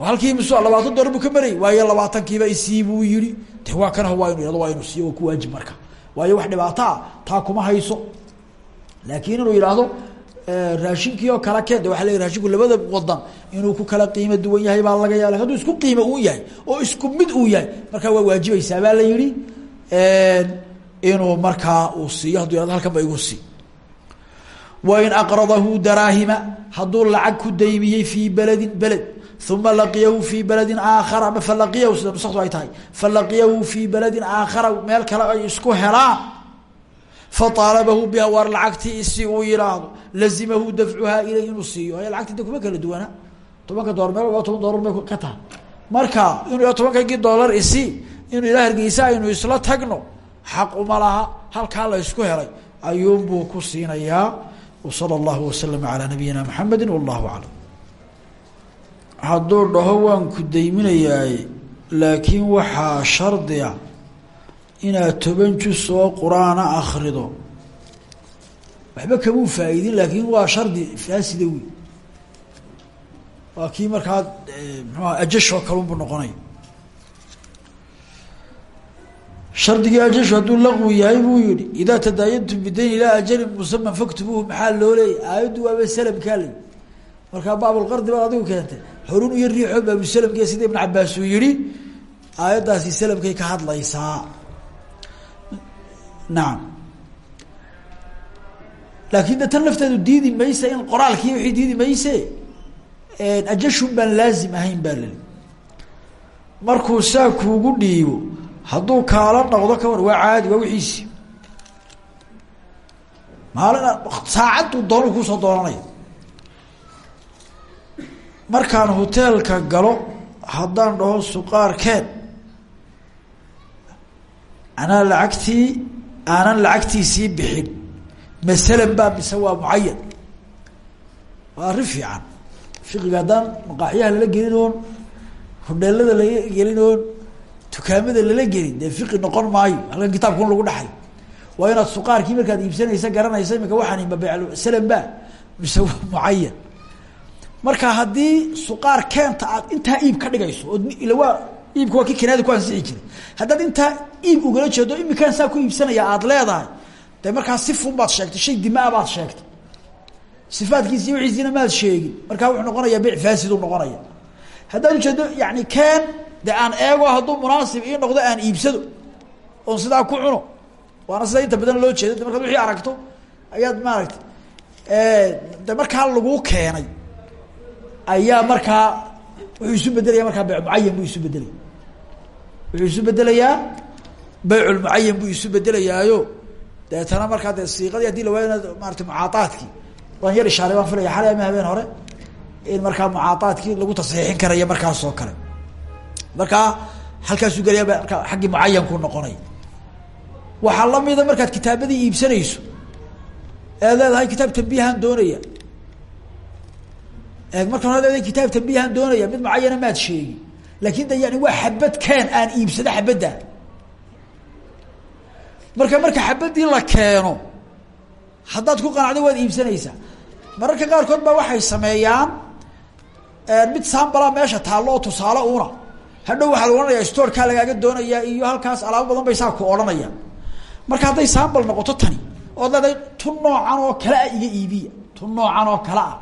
A: halkii mis labaatan doolar buu ka marayy waayo labaatankiiba isii buu yihi de waa kan waa inu waa inu siiyo ku waajib marka. Waayo wax dhibaato ah kuma hayso. Laakiin inuu yidhaahdo raashinkii oo kala keen de waa raashinku labada wadan inuu ku kala qiimo duwan yahay baa laga yaalla hadduu isku qiimo uu yahay oo isku mid uu yahay markaa waa waajibaysaa baa la yihi inuu markaa uu siiyo hadduu yihahdo halkan ba igu sii. Wain aqradahu daraahima hadduu lacag ku daymiyey fii beledin beled uma laqiyahu fii beledin aakhara falaqiyahu sida nusakdu ay tahay. Falaqiyahu fii beledin aakhara meel kale ay isku helaan. Faaalabahu biha waar lacagtii isi uu yihaahdo lazimahu dafcuhaa ilay inuu siiyo. Lacagti de kala duwana? Tobanka dolar meel walba toban dolar bay ka tahay marka inuu tobankaygii dolar isi inuu ila hargeysa aynu isla tagno xaq uma laha halkaa la isku helay. Ayuunbuu ku siinayaa. Wsala allahu waslama calaa nabiyina maxamedi wallahu aclam. Hadduu dhaho waan ku dayminayaay laakiin waxaa shardiga inaad toban jus oo qur'aana waxba kamuu faa'iidin laakiin waa shardi faasida wey waa kii markaa mxuaha ajashoo kalunbu noqonay shardigii ajashu hadduu laqwi yahay buu yihi idaa tadaayantum bidayn ilaa ajalin musaman faktubuuhu maxaa loo leeyay? Aayaddu waaba salamkaa ley markaa baabulqardi baad adigu keentay. Horun iyo riixo baabusalamki sida ibn cabaas uu yihi aayaddaasi salamkay ka hadlaysaa. Nacam laakin de tan lafteedu diidi mayse in qoraalkii wixii diidi mayse ajashun baan laazim ahayn baa lali markuu saa kuugu dhiibo hadduu kaala noqdo ka war waa caadi waa wixiisi. Maalin saacaduu doonu kuusoo doonanaya markaan hoteelka galo haddaan dhaho suqaarkeen anaa lacagtii aanan lacagtiisii bixin. Masalan baa mise waa mucayan waa arrin fiican. Fiqiga haddaan maqaaxyaha lala gelin oon hodheelada lala gelin dukaamada lala gelin dee fiqi noqon maayo halkan kitaabkun lagu dhaxay. Waa inaad suqaarkii markaad iibsanaysa garanaysa imika waxaan ma beysalan ba mise mucayan marka haddii suqaar keenta aad intaa iib ka dhigayso oo ila waa waa kinaada ku ansixi jiray haddaad intaa iib ugala jeedo imikaan saa ku iibsanaya aada leedahay dee markaa sifun baad sheegtay shay dimaa baad sheegtay. Sifaadkiisi wixiisiina maad sheegin. Markaa wuxuu noqonayaa beyc faasidu noqonaya haddaad ujeedo yani keen de aan eego hadduu munaasib ii noqdo aan iibsado oon sidaa ku cuno waana sida inta badan loo jeeda de markaad wixii aragto ayaad maaragtay de markaa laguu keenay ayaa markaa wuxuu isu bedelaya markaa beyc mucayan buu isu bedelaya wuxuu isu bedelayaa beyculmucayan buu isu bedelayaayo. Deetana markaa dee siiqadii haddii la waayo inaad maarata mucaaaadkii waan yar ishaaray waan filaya xalay ama habeen hore in markaa mucaaaadkii lagu tasxiixin karaya markaas oo kale markaa halkaasuu gelaya xaggii mucayanku noqonaya waxaa lamida markaad kitaabadii iibsanayso. Ead leedahay kitaab tambiihaan doonaya. Eeg markaan hore leedahay kitaab tambiihaan doonaya mid mucayana maad sheegi. Laakin de yani waa xabad keen aan iibsado xabadda. Marka marka xabadii la keeno haddaad ku qanacdo waad iibsanaysaa. Mararka qaarkood baa waxay sameeyaan mid saambalaa meesha taallo oo tusaale una hadhow waxaa la ohanaya storekaa lagaaga doonaya iyo halkaas alaabo badan bay saa ku odhanayaan marka hadday saambal noqoto tani ood leedahay tun noocan oo kale ah iga iibiya tun noocan oo kale ah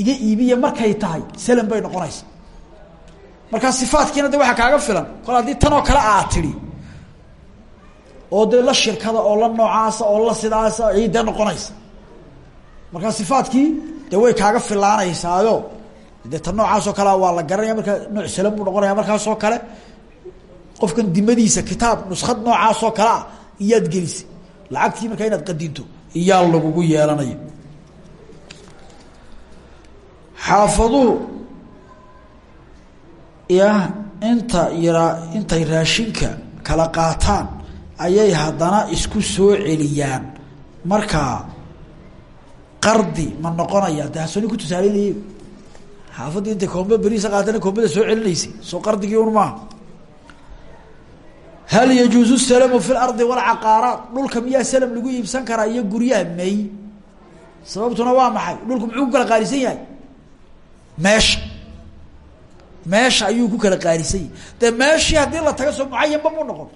A: iga iibiya markay tahay salan bay noqonaysa markaa sifaadkiina de waxaa kaaga filan kol haddii tan oo kale aad tidhi oo dee la shirkada oo la noocaasa oo la sidaasa ayay dee noqonaysa. Markaa sifaadkii dee way kaaga filaanaysaayo tan noocaas oo kalea waa la garanaya markaa nooc salan buu noqonaya markaasoo kale qofkan dimadiisa kitaab nuskad noocaasoo kale ah iyaad gelisay lacagtii markaa inaad qadinto iyaa lagugu yeelanayo. Xaafaduhu ya inta yaraa intay raashinka kala qaataan ayay haddana isku soo celiyaan. Markaa qardi ma noqonaya. De hasoni ku tusaaleynayey xaafaddii intay koomba beriisa qaatana koombada soo celinaysay soo qardigii un maaha hal yajuuzu salamu fi lardi walcaqaaraat dhulka miyaa salam lagu iibsan karaa iyo guryaha may? Sababtuna waa maxay? Dhulku muxuu ku kala qaalisan yahay? Meesha. Meesha ayuu ku kala qaalisan yahay. Dee meeshii haddii la taga soo mucayanba mu noqon.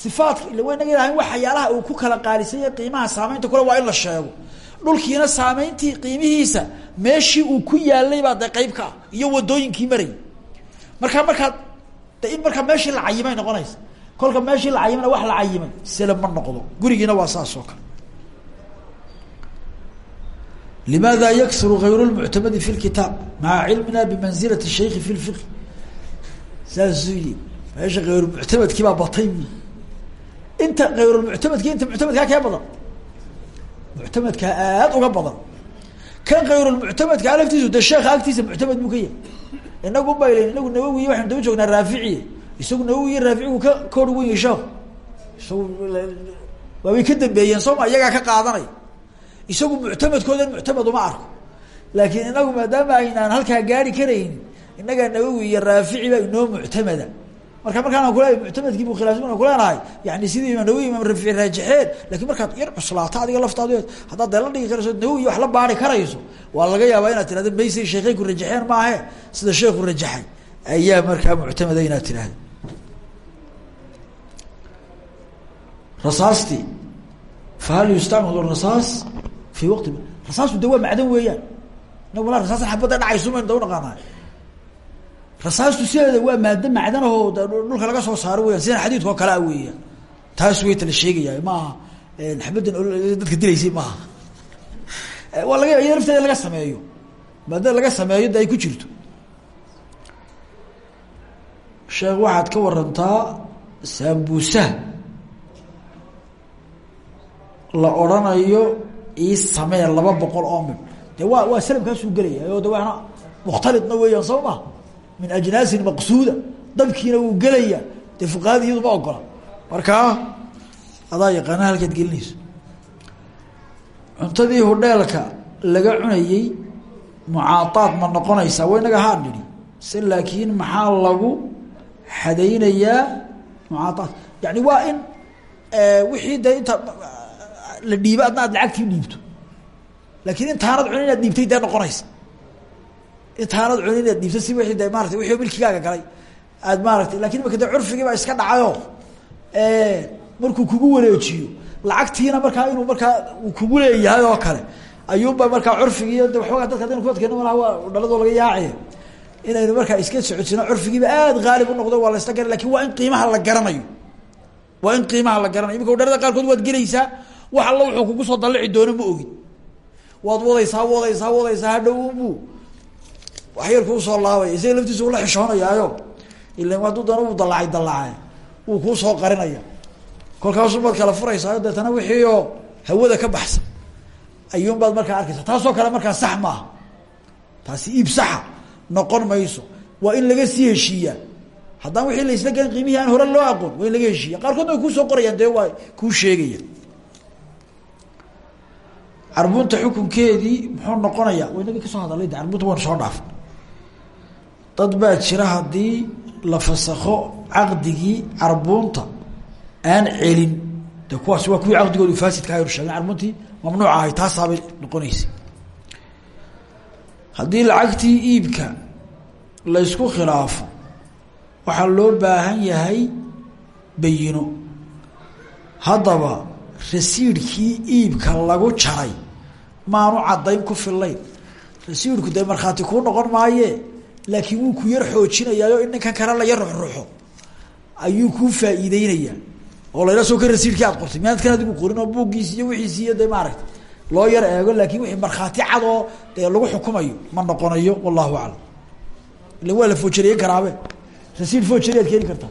A: Sifaadka ila waynaga ilahayn waxyaalaha uu ku kala qaalisan yahay qiimaha saameynta kule waa in la sheego dhulkiina saamayntii qiimihiisa meeshii uu ku yaalay baa de ah iyo wadooyinkii marayy markaa markaa de in markaa meeshii la cayimay noqonaysa kolka meeshii la cayimana wax la cayimay sele ma noqdo. Gurigiina waa saas oo kale. Limaada yakuru ayr muctamadi fi kitaab? Maca cilmina bimanzilati shaykhi fi fiqi saasuu yii meesha ayrmuctamadkii baa batay inta ayrmuctamadki inta muctamadkaa kee badan? muctamadkaa aad uga badan. Kan kayrulmuctamadkaa laftiisu de sheeka agtiisa muctamad buu ka yahay inagu baylan inagu nawowi waxaynu daba joognaa raaficiy isagu nawowi raaficigu ka koor ugu yihi sheekhu. Isagu waabay ka dambeeyeen sooma iyagaa ka qaadanaya isagu muctamadkoodan muctamad uma arko. Laakiin inagu maadaama aynaan halkaa gaari karaynin inagaa nawowi iyo raafici baa inoo muctamada marka markaan kuleeya muctamadkii bu khilaafsan kuleenahay yani sidii imaam nawowi imaam raafici raajixeen laakiin markaad yar cuslaato adiga laftaad haddaad dee la dhigi karayso nawowi wax la baari karayso waa laga yaabaa inaad tirahda maysay sheekheynku rajaxeen maahe sida sheekhu rajaxay. Ayaa markaa muctamada inaad tirahda rasaastii fahal yustacmadu rasaas fi waqti rasaastu de waa macdan weeyaan. Inagu malaa rasaasa xabadda dhacayso maynu da unaqaanaa rasaastu sideeda waa maado macdanahoo dhulka laga soo saaro weyaan sidan xadiidka oo kalea weeyaan. Taas weyta la sheegaya maaha xabaddan dadka dilaysay maaha waa laga iya lafteeda laga sameeyo. Maadada laga sameeyo de ay ku jirto. Sheekh waxaad ka warantaa saambuusaha la odrhanayo ii samee laba boqol oo mid de waa waa salamkaasuu gelaya o de waana mukhtalidna weeyaan soo ma min ajnaasin maqsuuda dabkiina wuu gelaya dee fuqahada iyadu ma ogola. Markaa adaa yaqaana halkaad gelinayso cuntadii hudheelka laga cunayey mucaadaad ma noqonaysaa wa inaga haa nidhi se laakiin maxaa lagu xadaynayaa mucaadaad yani waa in wixii de inta la dhiibo adna aad lacagtii dhiibto. Laakiin intaanad cunin inaad dhiibtay dee noqonaysa intaanad cunin inaad dhiibto si wii de maarata wixii milkigaaga galay. Aad maaratay laakiin imaka de curfigii baa iska dhacayo markuu kugu wareejiyo lacagtiina markaa inuu markaa kugu leeyahay oo kale ayuunba markaa curfigii de waxoogaa dadka hadaynu kuadkeen malaha waa laga yaaciya inaynu markaa iska socodsiino curfigiiba aad haalib unoqdo waa la isla garan laakiin waa in qiimaha la garanayo. Waa in qiimaha la garanayo. Imika dhalada qaarkood waad gelaysaa wax alla wuxuu kugu soo dallici doono ma ogid waad wadaysaa wadaysaa wadaysaa hadhow wax yar kuu soo laabaya isaga laftiisa ula xishoonayaayo ila hadduu doona uu dallacay dallacay. Wuu kuu soo qarinaya. Kolkaasuu baad kala furaysaayo deetana wixii oo hawada ka baxsan. Ayuun baad markaa arkaysa taasoo kale markaa sax maaha taasi iib saxa. Noqon mayso. Waa in laga sii heshiiyaa haddaan wixii la isla gelin qiimihii aan hore loo aqoon waa in laga heshiiya. Qaarkoodna way kuusoo qorayaan dee waa sheegaya carbunta xukunkeedii muxuu noqonayaa? Waynagii ka soo hadalay de carbunta soo dhaafay dad baa jira haddii la fasakho caqdigii carbunta aan celin. De kuwaas waa kuwii caqdigoodu faasidka aynu sheegen carbuntii mamnuuc ahay taasaabay noqonaysa haddii lacagtii iibka la ysku khilaafo waxaa loo baahan yahay bayino. Haddaba rasiidkii iibka lagu jaray maanu caddayn ku fillayn. Rasiidku dee markhaati kuu noqon maaye laakiin wuu ku yar xoojinayaayo in ninkan kale la yar ruxruxo ayuu kuu faa'iideynayaa oo layla soo ka rasiidkii aad qortay. Miyaad kan adigu qorin oo buuggiisi iyo wixiisi iyo dee maaragta loo yar eego laakiin wixii markhaati cad oo dee lagu xukumayo ma noqonayo wallahu aclam. Illa waa la foojariyen karaabe. Rasiid foojari ad keeni kartaa